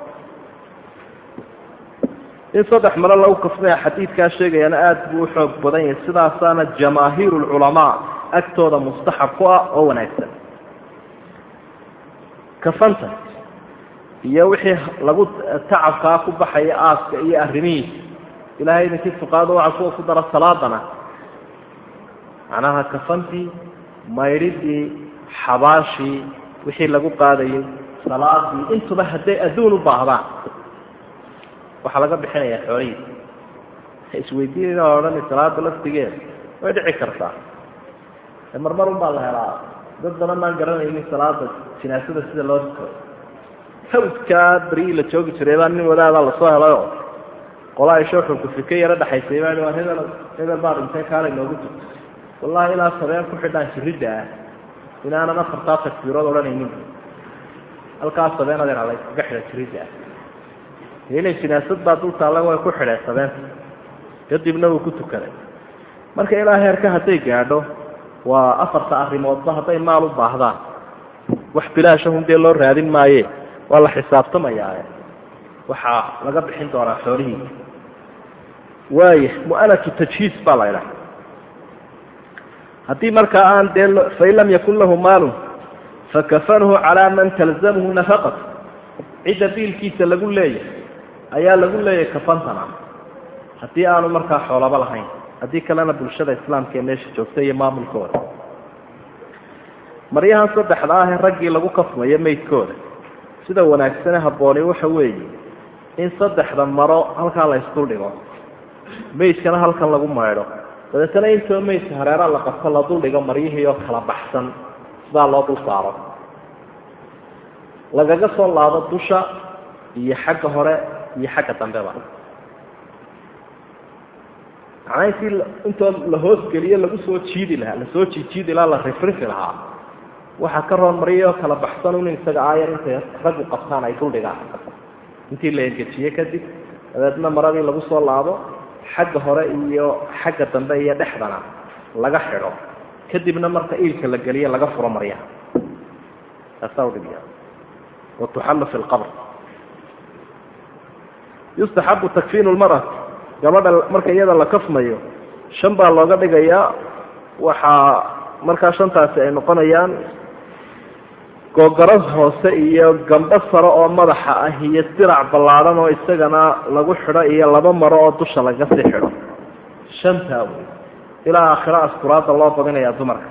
In saddex maro lagu kafmaya xadiidkaa sheegayana aada buu u badan yahay sidaasaana jamaahiiru lculamaa agtooda mustaxab ku ah oo wanaagsan. Kafanta iyo wixii lagu tacabkaa ku baxaya aaska iyo arrimihiisa ilahay idinkii fuqaado waxa kuwa ku dara salaadana. Macnaha kafantii maydhidii xabaashii wixii lagu qaadayay salaadii intuba hadday adduun u baahdaan waxaa laga bixinaya xoolihiisa isweydiinayna odhani salaada laftigeeda way dhici kartaa. Marmar un baa la helaa. Dad badan baan garanaynin salaada jinaasada sida loo tukado hawdkaa berii la joogi jiray baa nin wadaadaa la soo helayoo qola ay shooxunku fika yaro dhexaysay baa hebel hebel baa dhintay kaala inoogu jirto wallahi ilaa sabeen ku xidhaan jiridda ah inaanan afartaa takbiirood odhanaynin. Halkaas sabeen adeer ala kaga xidha jiridda ah inay jinaasad baa dul taalla way ku xidheen sabeenta kadibna wuu ku tukaday. Marka ilaa heerka hadday gaadho waa afarta arrimoodba hadday maal u baahdaan. Wax bilaashahun dee loo raadin maaye? Waa la xisaabtamayaae waxaa laga bixin doonaa xoolihiisa waaya mu'anatu tajhiis baa la idhaha haddii markaa aan dee fain lam yakun lahu maalun fakafanhu calaa man talzamhu nafaqat. Cidda biilkiisa lagu leeyahay ayaa lagu leeyahay kafantana. Haddii aanu markaa xoolaba lahayn haddii kalena bulshada islaamka ee meesha joogta iyo maamulkooda. Maryahan saddexda ah ee raggii lagu kafmayo maydkooda sida wanaagsane habbooni waxa weeye in saddexda maro halkaa la ysdul dhigo maydkana halkan lagu maydho dabeetana intoo maydka hareera la qabto la dul dhigo maryihii oo kala baxsan sidaa loo dul saaro. Lagaga soo laado dusha iyo xagga hore iyo xagga dambeba. Macnaa intii intoo la hoosgeliyo lagu soo jiidi lahaa la soo jiijiidi lahaa la rifrifi lahaa waxaa ka roon maryihii oo kala baxsan un isaga aayar intay raggu qabtaan ay dul dhigaan. Intii la engejiye kadib dabeedna maradii lagu soo laado xagga hore iyo xagga dambe iyo dhexdana laga xidho. Kadibna marka iilka la geliye laga furo maryaha taasaa udhibiya watuxallu fi lqabr yustaxabu takfiinu lmar'ati gabadha marka iyada la kafmayo shan baa looga dhigayaa. Waxaa markaa shantaasi ay noqonayaan googaras hoose iyo gambho sare oo madaxa ah iyo dirac ballaadhan oo isagana lagu xidho iyo laba maro oo dusha laga sii xidho. Shantaa wey ilaa aakhiro askuraadda loo badinayaa dumarka.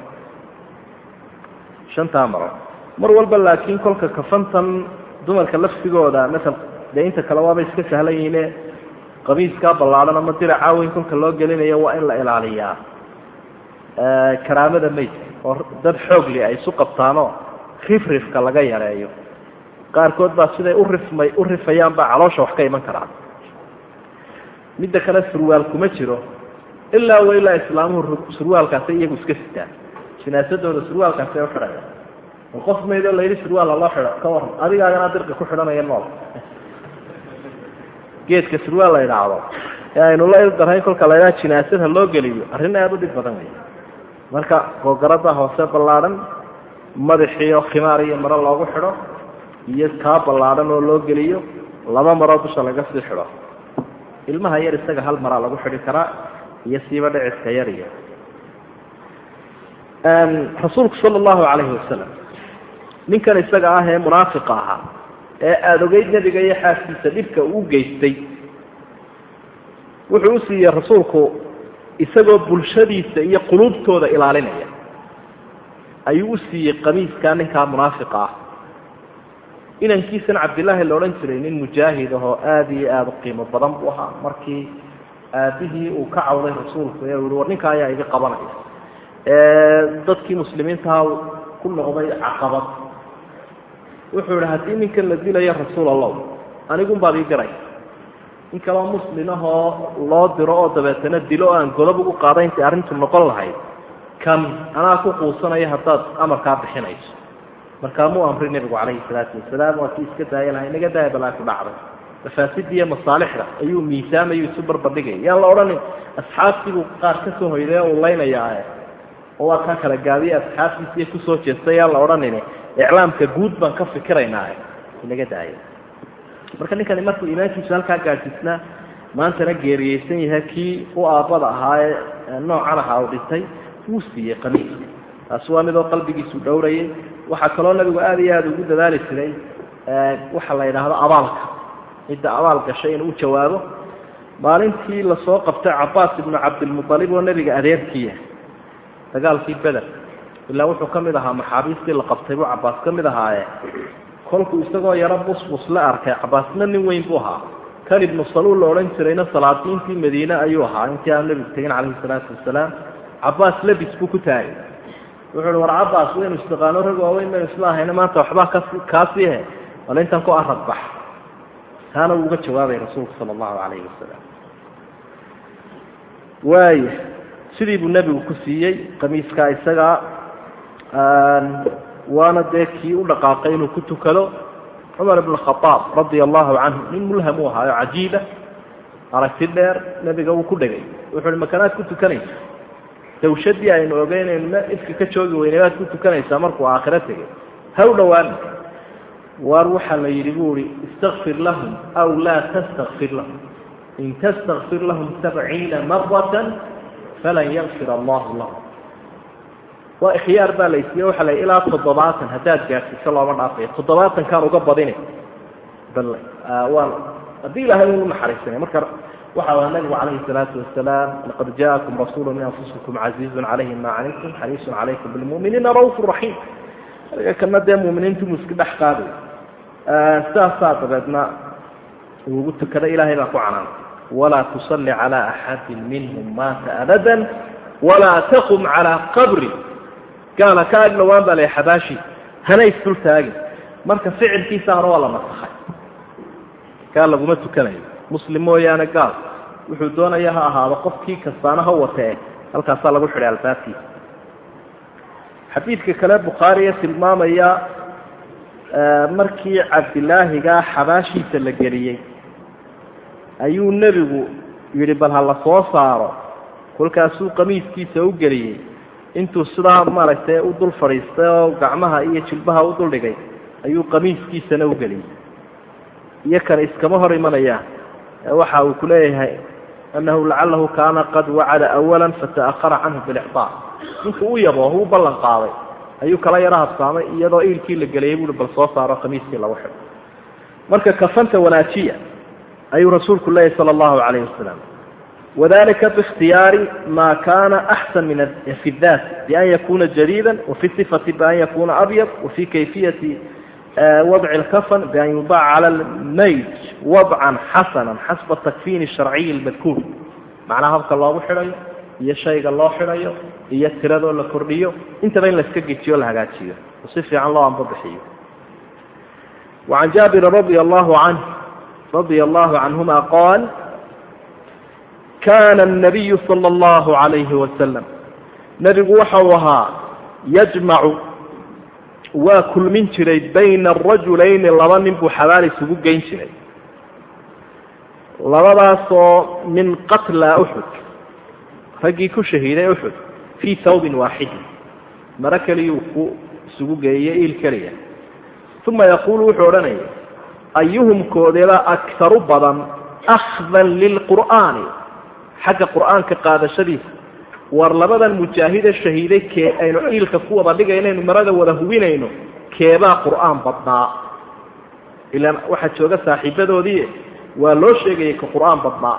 Shantaa maro. Mar walba laakiin kolka kafantan dumarka laftigooda masal dee inta kale waaba iska sahlan yihiine qamiiskaa ballaadhan ama diracaa weyn kolka loo gelinayo waa in la ilaaliyaa. Karaamada maydka oo dad xoogli ay isu qabtaanoo rifrifka laga yareeyo. Qaarkood baa siday urifmay u rifayaan baa caloosha wax ka iman karaa midda kale surwaal kuma jiro ilaa wa ilaa islaamuhu surwaalkaasay iyagu iska sitaan jinaasadooda surwaalkaasay uxidhaya bal qof maydoo layidhi surwaalla loo xidho ka waran adigaagana dirqa ku xidhanaya nool. Geedka surwaal la idhaahdo ee aynu la ildarhayn kolka la ydhaha jinaasad ha loo geliyo arrin aada u dhib badan wey marka googarada hoose ballaadhan madaxii oo khimaar iyo maro loogu xidho iyo kaa ballaadhan oo loo geliyo laba maroo dusha laga sii xidho. Ilmaha yar isaga hal maraa lagu xidhi karaa iyo siiba dhiciska yar iyo. Rasuulku sala allahu calayhi wasalam ninkan isaga ah ee munaafiqa ahaa ee aada ogeyd nebiga iyo xaaskiisa dhibka uu geystay wuxuu u siiyey rasuulku isagoo bulshadiisa iyo quluubtooda ilaalinaya ayuu u siiyey qamiiskaa ninkaa munaafiqa ah. Inankiisan cabdillaahi la odhan jiray nin mujaahid ahoo aada iyo aada u qiimo badan buu ahaa. Markii aabihii uu ka cawday rasuulku ee uu yihi war ninka ayaa iga qabanaya. Dadkii muslimiintaha ku noqday caqabad. Wuxuu yihi haddii ninkan la dilayo rasuul allah anigun ii diray in kaloo muslimahoo loo diro oo dabeetana dilo aan godob ugu qaaday intay arrintu noqon lahayd kan anaa ku quusanaya haddaad amarkaa bixinayso. Markaa muu amri nebigu calayhi salaatu wasalaam waa kii iska daaya laha inaga daaya balaa ku dhacday. Mafaasidda iyo masaalixda ayuu miisaamayuu isu barbardhigaya yaan la odhanin asxaabtiibuu qaar ka soo hoyday oo uu laynayaae oo waa kaa kala gaadiye asxaabtiisiiyo ku soo jeestay yaan la odhanin iclaamka guud baan ka fikiraynaae inaga daaya marka ninkani markuu iimaankiisu halkaa gaadhsiisnaa maantana geeriyeysan yahay kii u aabbada ahaa ee noocan ahaa u dhintay wuu siiyey qamiiska taasi waa midoo qalbigiisu dhowrayay. Waxaa kaloo nabigu aada iyo aada ugu dadaali jiray waxa la yidhaahdo abaalka. Cidda abaal gashay inuu jawaabo. Maalintii la soo qabtay cabaas ibnu cabdilmualib oo nebiga adeerkiiya dagaalkii beder ilaa wuxuu ka mid ahaa maxaabiistii la qabtay buu cabaas ka mid ahaaye kolkuu isagoo yaro busbus la arkay cabaasna nin weyn buu ahaa. Kan ibnu saluul la odhan jirayna salaadiintii madiine ayuu ahaa. Intii aanu nebigu tegin calayhi salaatu wasalaam cabaas lebis buu ku taagay wuxu uhi war cabaas waynu istiqaano rag waaweyn baynu isla ahayna maanta waxbaa kas kaasiihe wala intaan ku arag bax. Taana wuu uga jawaabay rasuulku sala allahu calayhi wasalam waaya sidii buu nebigu ku siiyey qamiiskaa isagaa waana dee kii u dhaqaaqay inuu ku tukado cumar ibn khaaab radia allahu canhu. Nin mulham uu ahaayo cajiiba aragti dheer nebiga wuu ku dhegay. Wuxu uhi makanaad ku tukanaysa dawshadii aynu ogeynaynu m ifka ka joogi weynay baad ku tukanaysaa markuu aakhiro tegay ha u dhawaana waar waxaa la yidhi bu ihi istakfir lahum aw laa tastakfir lahum. In tastakfir lahum sabciina marata falan yakfir allahu lahum. Waa ikhyaar baa laysiiye waxa la ilaa toddobaatan haddaad gaadsiiso looma dhaafayo toddobaatankaan uga badini bal waa haddii ilahay unu naxariisanay marka waxa nabigu calayhi salaatu wasalaam laqad jaakum rasuulu min anfusikum casiizun calayhi ma canitum xariisun calaykum bilmu'miniina ra'uuf raxiim marka kana dee mu'miniintu mu iska dhex qaaday sidaasaa dabeedna ugu tukada ilahay baa ku canaantay walaa tusalli calaa axadin minhum maata abadan walaa taqum calaa qabri. Gaala ka ag dhawaan baa la xabaashi hana isdul taagin marka ficilkiisa hore waa la nasakhay gaal laguma tukanayo muslim mooyaane gaal. Wuxuu doonaya ha ahaado qofkii kastaana ha watee. Halkaasaa lagu xidhay albaabkiisa xadiidka kale bukhaariye tilmaamaya markii cabdilaahigaa xabaashiisa la geliyey ayuu nebigu yidhi bal ha la soo saaro. Kolkaasuu qamiiskiisa u geliyey. Intuu sidaa maaragtay u dul fadhiistay oo gacmaha iyo jilbaha u dul dhigay ayuu qamiiskiisana u geliyey. Iyo kan iskama hor imanayaan waxa uu ku leeyahay annahu lacalahu kaana qad wacada awala fata'ahara canhu bilixdaa ninkuu u yabo u ballan qaaday ayuu kala yaro habsaamay iyadoo iilkii la geliyay buui bal soo saaro khamiiskii lagu xidho. Marka kafanta wanaajiya ayuu rasuulku leeyahy sala allahu calayhi wasalam wadalika biikhtiyaari ma kana axsan min fi daat bian yakuna jadiida wafi sifati bian yakuna abyad wafi kayfiyati wadci lkafan bian yudaca cala lmayt wadcan xasana xasba takfiin sharciyi lmadkuur macnaha habka loogu xidhayo iyo shayga loo xidhayo iyo tiradoo la kordhiyo intaba in laiska gejiyo la hagaajiyo oo si fiican loo ambabixiyo wacan jaabiri radia allahu canh radia allahu canhuma qaal kana الnabiyu salى اllahu عalayhi wasalam nebigu waxa uu ahaa yajmacu waa kulmin jiray bayna arajulayni laba nin buu xabaal isugu geyn jiray. Labadaasoo min qatla uxud raggii ku shahiiday uxud fii hawbin waaxidin maro keliyuu ku isugu geeyey il keliya. Uma yaquulu wuxuu odhanaya ayuhum koodeeda akaru badan akhdan lilqur'aani xagga qur'aanka qaadashadiisa war labadan mujaahide shahiiday kee aynu iilka ku wada dhigaynaynu marada wada hubinayno keebaa qur'aan badnaa ilaan waxaa jooga saaxiibadoodii waa loo sheegayay ka qur'aan badnaa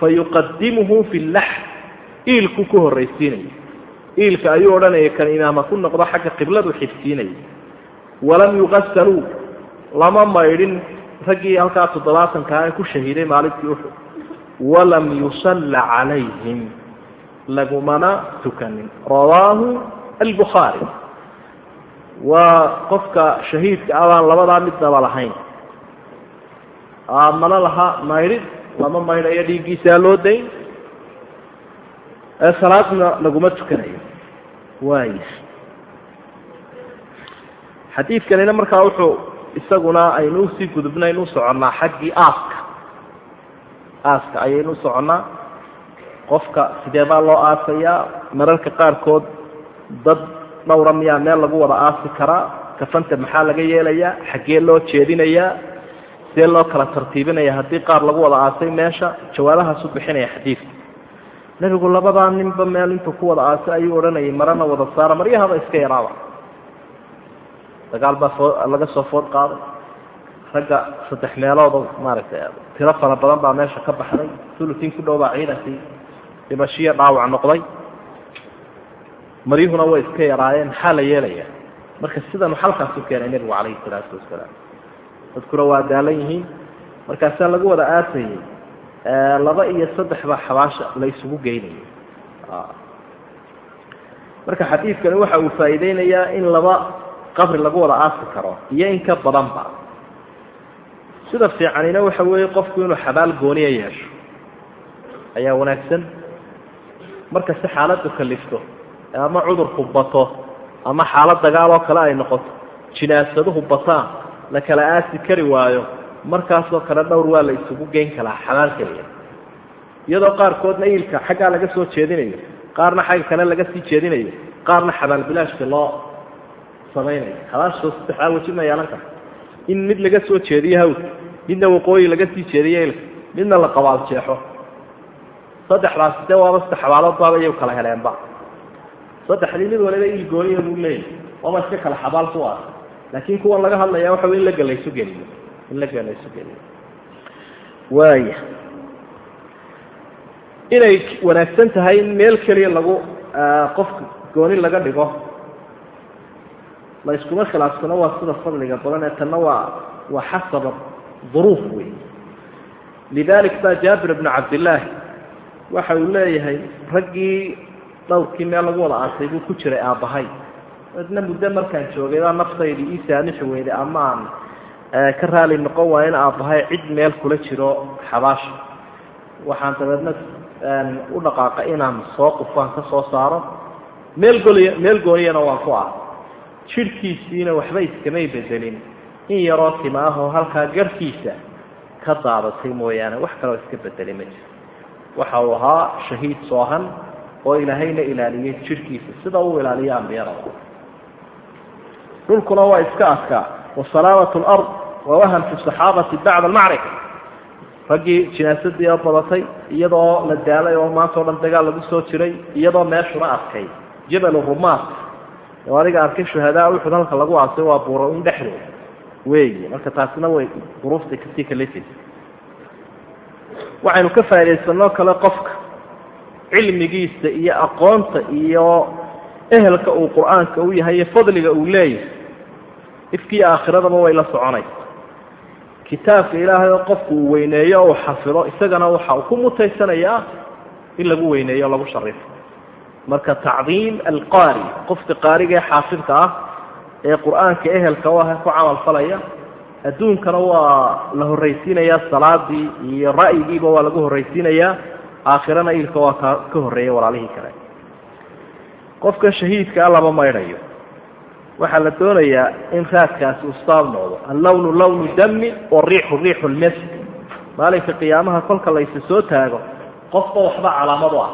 fa yuqadimuhu fi laxd iilku ku horraysiinaya iilka ayuu odhanaya kan imaama ku noqdo xagga qibladu xifsiinaya walam yuqasaluu lama maydhin. Raggii halkaa toddobaatankaa ee ku shahiiday maalintii uxud walam yusalla calayhim lagumana tukanin. Rawaahu albukhaari waa qofka shahiidka abaan labadaa midnaba lahayn. Mana laha maydhin lama maydhayo dhiiggiisaa loo dayn. Ee salaadna laguma tukanayo. Waay. Xadiidkanina markaa wuxuu isaguna aynu u sii gudubnayn u soconnaa xaggii aaska. Aaska ayaynu u qofka sidee baa loo aasayaa? Mararka qaarkood dad dhowra miyaa meel lagu wada aasi karaa. Kafanta maxaa laga yeelayaa? Xaggee loo jeedinayaa? Sidee loo kala tartiibinaya haddii qaar lagu wada aasay meesha jawaabahaas u bixinaya xadiidka. Nebigu labadaa ninba meel intuu ku wada aasay ayuu odhanayay marana wada saara maryahaba iska yaraaba dagaal baa foo laga soo food qaaday. Ragga saddex meeloodoo maaragtay tiro fara badan baa meesha ka baxday. Ulutiin ku dhow baa ciidankii dhimashiyo dhaawac noqday. Maryuhuna way iska yaraayeen maxaa la yeelaya? Marka sidanu xalkaasu keenay nebigu calayhi salaatu wasalaam dadkuna waa daalan yihiin. Markaasaa lagu wada aasayay laba iyo saddex baa xabaasha la isugu geynayay marka xadiidkani waxa uu faa'iideynayaa in laba qabri lagu wada aasi karo iyo in ka badanba sida fiicanina waxa weeye qofku inuu xabaal gooniya yeesho. Ayaa wanaagsan marka si xaaladdu kalifto ama cudurku bato ama xaalad dagaal kale ay noqoto jinaasaduhu bataan la kala aasi kari waayo markaasoo kale dhowr waa la isugu geyn karaa xabaal keliya iyadoo qaarkoodna iilka xaggaa laga soo jeedinayo qaarna xagga kale laga sii jeedinayo qaarna xabaal bilaashka loo samaynayo. Xabaashoo saddexdaa weji ma yeelan kara in mid laga soo jeediyo hawd midna waqooyi laga sii jeediyo ilka midna la qabaal jeexo saddexdaas dee waaba saddex xabaalood baaba iyagu kala heleenba. Saddexdii mid waliba il gooniya buu leeyahy waaba iska kala xabaal ku ah laakiin kuwan laga hadlaya waxa wey in la galaysu geliyo in la galaysu geliyo waaya inay wanaagsan tahay in meel keliya lagu qofka gooni laga dhigo la iskuma khilaafsano waa sida fadliga badan ee tanna waa waa xasaba duruuf wey lidalik baa jaabir bnu cabdillaahi waxa uu leeyahay raggii dhowrkii meel lagu wada aasay buu ku jiray aabbahay. Dadna muddo markaan joogay baa naftaydi ii saamixi weyday ama aan ka raali noqon waaya in aabbahay cid meel kula jiro xabaasha waxaan dabeedna u dhaqaaqa inaan soo qufaan ka soo saaro. Meel goliy meel gooniyana waan ku ah jidhkiisiina waxba iskamay bedelin. In yaroo tima ahoo halkaa garhkiisa ka daadatay mooyaane wax kaloo iska bedelay ma jiro waxa uu ahaa shahiid soohan oo ilaahayna ilaaliyey jidhkiisa sida uu ilaaliyo ambiyadaba dhulkuna waa iska adkaa. Wasalaamatu lard waa wahan fi saxaabati bacda almacrika raggii jinaasadii oo badatay iyadoo la daalay oo maanta o dhan dagaal lagu soo jiray iyadoo meeshuna adkay jabalu rumaat oo adiga arkay shuhadaa uxud halka lagu aasay waa buuro in dhexdooda weeyi marka taasina way duruuftay ka sii kalifaysa waxaynu ka faaidaysanoo kale qofka cilmigiisa iyo aqoonta iyo ehelka uu qur'aanka u yahay iyo fadliga uu leeyahay ifkiiyo aakhiradaba way la soconaysa kitaabka ilaahay oo qofku uu weyneeyo uu xafido isagana waxa uu ku mutaysanayaa in lagu weyneeyo lagu sharifo marka tacdiim alqaari qofka qaariga ee xaafidka ah ee qur'aanka ehelka u ah ku camal falaya adduunkana waa la horraysiinayaa salaadii iyo ra'yigiiba waa lagu horraysiinayaa aakhirana ilka waa ka ka horreeya walaalihii kale. Qofka shahiidkaa lama maydhayo. Waxaa la doonayaa in raadkaasi ustaab noqdo. Allawnu lawnu dami wariixu riixu lmisk maalinka qiyaamaha kolka laysa soo taago qofba waxba calaamad u ah.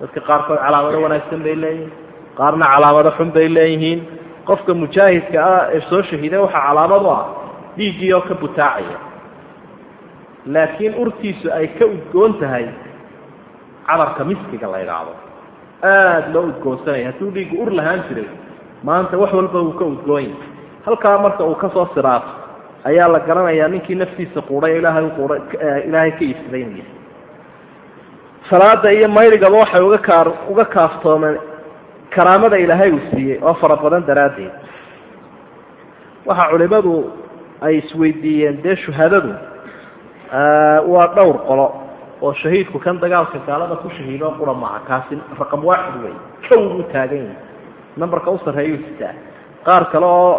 Dadka qaarkood calaamado wanaagsan bay leeyihiin qaarna calaamado xun bay leeyihiin. Qofka mujaahidka ah ee soo shahiiday waxaa calaamad u ah dhiiggii oo ka butaacaya. Laakiin urtiisu ay ka udgoon tahay cadarka miskiga la idhaahdo aada loo udgoonsanaya hadduu dhiiggu ur lahaan jiray maanta wax walba uu ka udgoon yahay. Halkaa marka uu ka soo siraato ayaa la garanayaa ninkii naftiisa quudhay ilaahay uquuha ilaahay ka yahay salaada iyo mayrigaba waxay uga kaa uga kaaftoomeen karaamada ilaahay uu siiyey oo fara badan daraaddeed. Waxaa culimadu ay isweydiiyeen dee shuhadadu waa dhowr qolo oo shahiidku kan dagaalka gaalada ku shahiidoo qura maaha kaasi raqam waaxid wey kow buu taagan yahay. Numberka u sarreeyuu sitaa qaar kale oo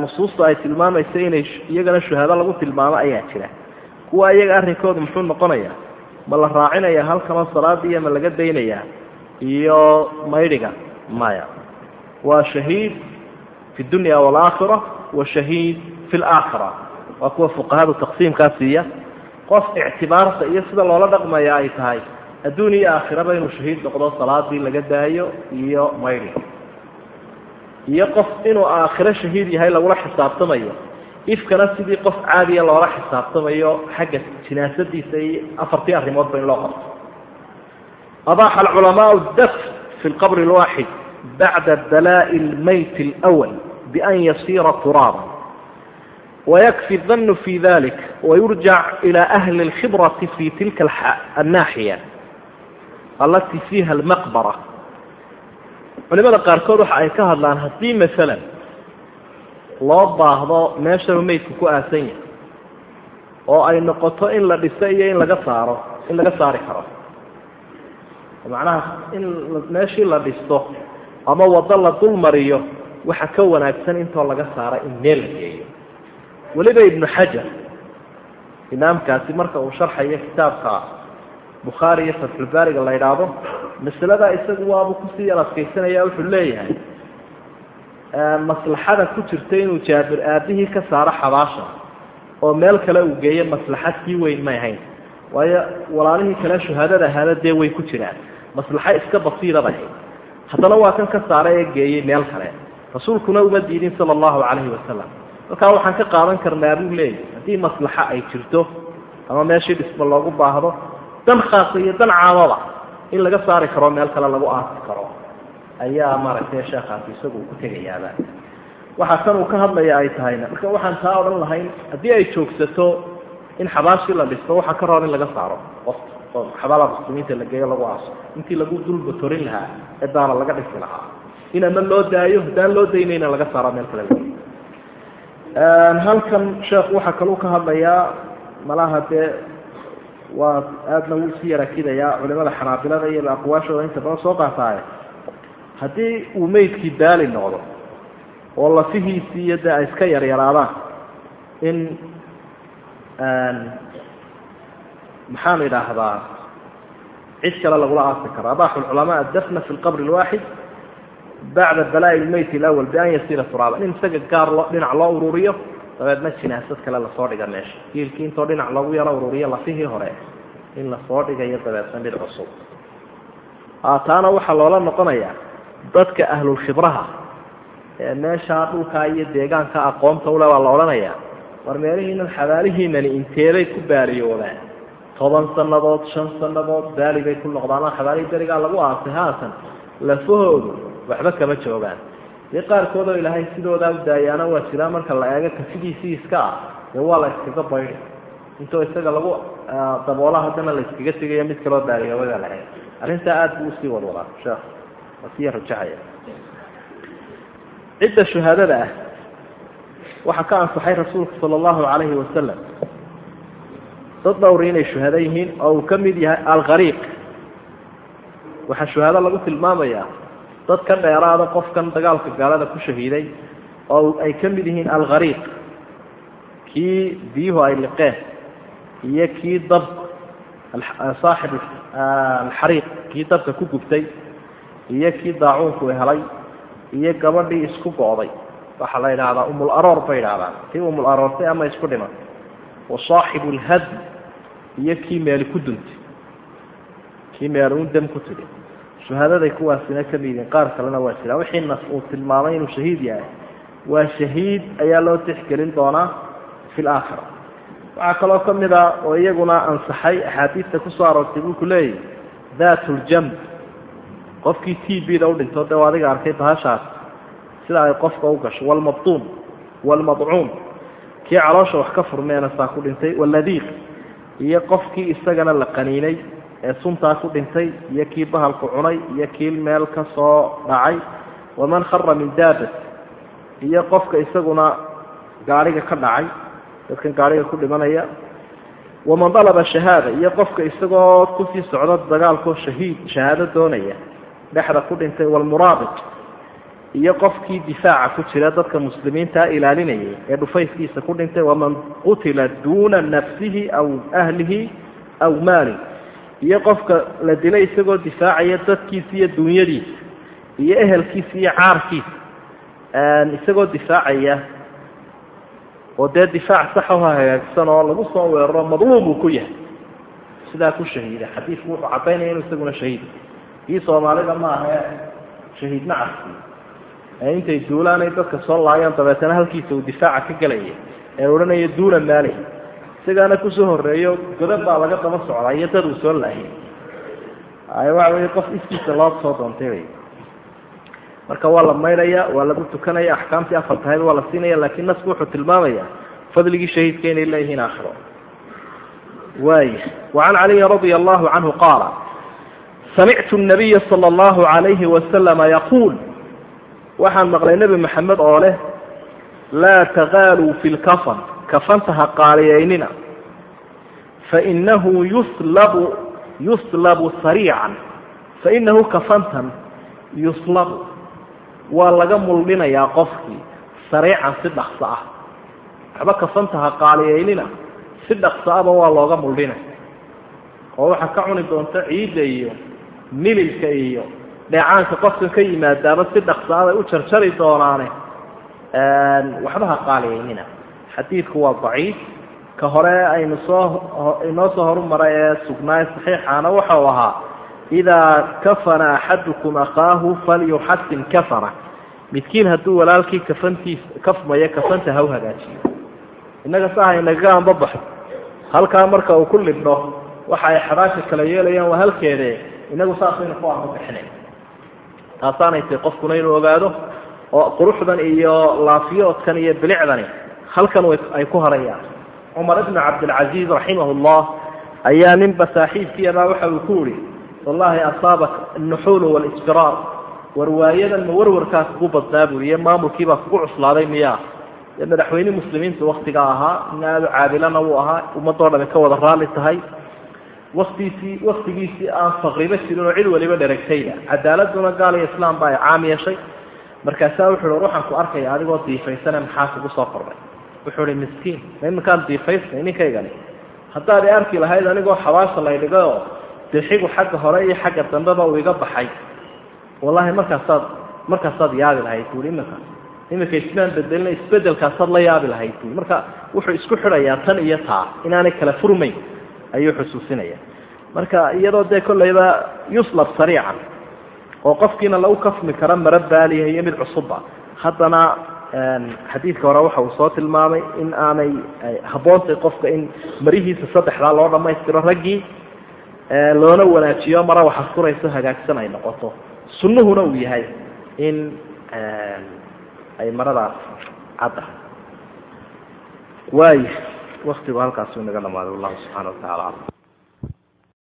nusuusta ay tilmaamaysa inay iyagana shuhado lagu tilmaamo ayaa jira. Kuwa iyaga arrinkoodu muxuu noqonayaa ma la raacinaya halkanoo salaadiiya ma laga daynayaa iyo maydhiga maya. Waa shahiid fi dunya waalaakhira wa shahiid fi laakhira waa kuwa fuqahadu taqsiimkaa siiya qof ictibaarta iyo sida loola dhaqmaya ay tahay adduun iyo aakhiraba inuu shahiid noqdo salaadii laga daayo iyo maydhiga iyo qof inuu aakhiro shahiid yahay lagula xisaabtamayo ifkana sidii qof caadiya loola xisaabtamayo xagga jinaasadiisa iyo afartii arrimoodba in loo qabto adaaxa alculamaau daf fi lqabri lwaaxid bacda dalaa'i lmayt اlأwal bian yasiira turaaba ويكفي الظن في ذلك ويرجع إلى أهل الخبرة في تلك الناحية التي فيها المقبرة culimada qaarkood waxa ay ka hadlaan haddii masalan loo baahdo meeshaba meydku ku aasan yahay oo ay noqoto in la dhiso iyo in laga saaro in laga saari karo macnaha in meeshii la dhisto ama waddo la dul mariyo waxa ka wanaagsan intoo laga saara in meel la geeyo weliba ibnu xajar imaamkaasi marka uu sharxayo kitaabka bukhaari iyo fatxulbaariga la idhaahdo masaladaa isagu waabuu ku sii yar wuxuu leeyahay maslaxada ku jirta inuu jaabir aabihii ka saaro xabaasha oo meel kale uu geeyo maslaxad kii weyn may ahayn. Waayo walaalihii kale shuhaadada ahaada dee way ku jiraan. Maslaxo iska basiira bay ahayd. Haddana waa kan ka saaray ee geeyey meel kale. Rasuulkuna uma diidin sala allahu calayhi wasalam halkaa waxaan ka qaadan karnaa buu leeyahy haddii maslaxo ay jirto ama meeshii dhisma loogu baahdo dan khaasa iyo dan caamaba in laga saari karo meel kale lagu aasi karo ayaa maaragtay sheekaasi isagu ku tegayaaba. Waxaa kan uu ka hadlaya ay tahayna marka waxaan taa odhan lahayn haddii ay joogsato in xabaashii la dhisto waxaa ka roor in laga saaro. Qofka oo xabaala muslimiinta la geeyo lagu aaso intii lagu dulbatorin lahaa ee daana laga dhisi lahaa. In ama loo daayo haddaan loo daynayna laga saaro meel kale halkan sheekhu waxaa kaluu ka hadlayaa malaha dee waa aadna wuu sii yarakidayaa culimada xanaabilada iyo aqwaashooda inta badan soo qaataaye. Haddii uu meydkii baali noqdo oo lafihiisii iyo dee ay iska yaryaraadaan in maxaanu idhaahdaa cid kale lagula aasi karo abaaxu lculamaa adafna fi lqabri lwaaxid bacda balaa'i lmeyt alawal bian yasiira turaaba in isaga gaar loo dhinac loo ururiyo dabeedna jinaasad kale la soo dhiga meesha giilkii intoo dhinac loogu yaro ururiyo lafihii hore in la soo dhigayo dabeedna mid cusub taana waxaa loola noqonayaa dadka ahlulkhibraha ee meeshaa dhulkaa iyo deegaanka aqoonta ule baa la odhanayaa war meelihiinan xabaalihiinani inteebay ku baaliyoobaan toban sannadood shan sannadood baali bay ku noqdaan xabaalihii berigaa lagu aasay haatan lafahoodu waxba kama joogaan. Dee qaarkoodoo ilaahay sidoodaa u daayaana waa jiraa marka la eego kafidiisii iska ah dee waa la iskaga baydi intoo isaga lagu daboola haddana la iskaga tegayo mid kaloo baaliyoobada lahayd arrintaa aada buu u sii wadwadaa sheekh waa sii rajaxaya cidda shuhaadada ah waxaa ka ansaxay rasuulka sala allahu calayhi wasalam dad dhowri inay shuhaado yihiin oo uu ka mid yahay alkhariiq waxaa shuhaado lagu tilmaamayaa dad ka dheeraada qofkan dagaalka gaalada ku shahiiday oo ay ka mid yihiin alkhariiq kii biyuhu ay liqeen iyo kii dab saaxib alxariiq kii dabka ku gubtay iyo kii daacuunku helay iyo gabadhii isku go'day. Waxaa la yidhaahdaa umul aroor bay yidhahdaan kii umul aroortay ama isku dhiman wa saaxibu lhadm iyo kii meeli ku duntay. Kii meeluun dam ku tidhi shuhaadaday kuwaasina ka midyiin qaar kalena waa jiraan wixii nas uu tilmaamay inuu shahiid yahay waa shahiid ayaa loo tixgelin doonaa fi laakhira waxaa kaloo ka mid a oo iyaguna ansaxay axaadiista ku soo aroortay buu ku leeyahy dat ljamb qofkii t b da u dhinto de adiga arkay bahashaas sida ay qofka u gasho wlmabtuun wlmadcuun kii caloosha wax ka furmeena saa ku dhintay waladiiq iyo qofkii isagana la qaniinay ee suntaa ku dhintay iyo kii bahalku cunay iyo kii meel ka soo dhacay. Waman khara min daabat iyo qofka isaguna gaadhiga ka dhacay dadkan gaadhiga ku dhimanaya. Waman dalaba shahaada iyo qofka isagoo ku sii socdo dagaalkoo shahiid shahaado doonaya dhexda ku dhintay. Walmuraabit iyo qofkii difaaca ku jira dadka muslimiintaa ilaalinayay ee dhufayskiisa ku dhintay. Waman qutila duuna nafsihi aw ahlihi aw maali iyo qofka la dilay isagoo difaacaya dadkiisa iyo dunyadiisa iyo ehelkiisa iyo caarkiisa isagoo difaacaya oo dee difaac saxaho hagaagsan oo lagu soo weeraro madluum uu ku yahay. Sidaa ku shahiida xadiidku wuxuu caddaynaya inuu isaguna shahiid kii soomaalida maahae shahiid nacasi ee intay duulaanay dadka soo laayaan dabeetana halkiisa uu difaaca ka gelaya ee odhanaya duula maali isagaana ku soo horeeyo godab baa laga daba socdaa iyo dad uu soo laayay ay waxa wey qof iskiisa loo soo doontay marka waa la maydhaya waa lagu tukanaya axkaamtii afar tahayd waa la siinaya laakiin nasku wuxuu tilmaamaya fadligii shahiidka inay leeyihiin aakhiro. Waaya wacan caliyin radia allahu canhu qaala samictu nabiya sala allahu alayhi wasalama yaquul. Waxaan maqlay nebi maxamed oo leh laa tagaaluu fi lkafan kafanta ha qaaliyaynina fainahu yuslabu yuslabu sariican fainahu kafantan yuslabu. Waa laga muldhinayaa qofkii sariican si dhaqso ah. Waxba kafanta ha qaaliyeynina si dhaqso aba waa looga muldhinay. Oo waxaa ka cuni doonta ciidda iyo mililka iyo dheecaanka qofkan ka yimaadaaba si dhaqso abay u jarjari doonaane waxba ha qaaliyeynina xadiidku waa daciif. Ka hore aynu soo inoo soo horumara ee sugnaaye saxiixaana waxau ahaa idaa kafana axadukum akhaahu falyuxasin kafana midkiin hadduu walaalkii kafantiis kafmayo kafanta ha u hagaajiyo. Innaga saha inagaga anbabaxo halkaa marka uu ku libdho waxa ay xabaasha kala yeelayaan waa halkeede inagu saasaynu ku anbabixinayn taasaanay tahy qofkuna inuu ogaado oo quruxdan iyo laafiyoodkan iyo bilicdani halkan ay ku harayaan. Cumar ibnu cabdilcaziiz raximah llah ayaa ninba saaxiibkiiabaa waxa uu ku yihi wallahi asaabak annuxuulu walisfiraar warwaayadan ma warwarkaa kugu badnaa buri iyo maamulkiibaa kugu cuslaaday miyaa. Dee madaxweyne muslimiinta waktigaa ahaa in aada u caadilana wuu ahaa ummadoo dhami ka wada raalli tahay. Waktiisii waktigiisii aan faqribo jirin oo cid waliba dheragtayda cadaaladuna gaal iyo islaam ba ay caam yeeshay. Markaasaa wuxu uhi ruuxan ku arkaya adigoo diifaysane maxaa kugu soo kordhay wuxuu ihi miskiin. Ma iminkaan diifaysnay ninkaygani haddaad arki lahayd anigoo xabaasha laydhigayoo dixigu xagga hore iyo xagga dambeba uu iga baxay. Wallahi markaasaad markaasaad yaabi lahayd buui iminka iminka ismaan bedelina isbedelkaasaad la yaabi lahayd buui marka wuxuu isku xidhayaa tan iyo taa inaanay kala furmayn ayuu xusuusinaya marka iyadoo dee kollayba yuslab sariican oo qofkiina lagu kafmi karo maro baaliya iyo mid cusubba haddana xadiidka hore waxa uu soo tilmaamay in aanay habboontay qofka in marihiisa saddexdaa loo dhammaystiro raggii loona wanaajiyo mara wax asturayso hagaagsan ay noqoto. Sunnuhuna uu yahay in ay maradaas cadda waay waktigu halkaasuu inaga dhamaaday wallahu subxana wa tacala alam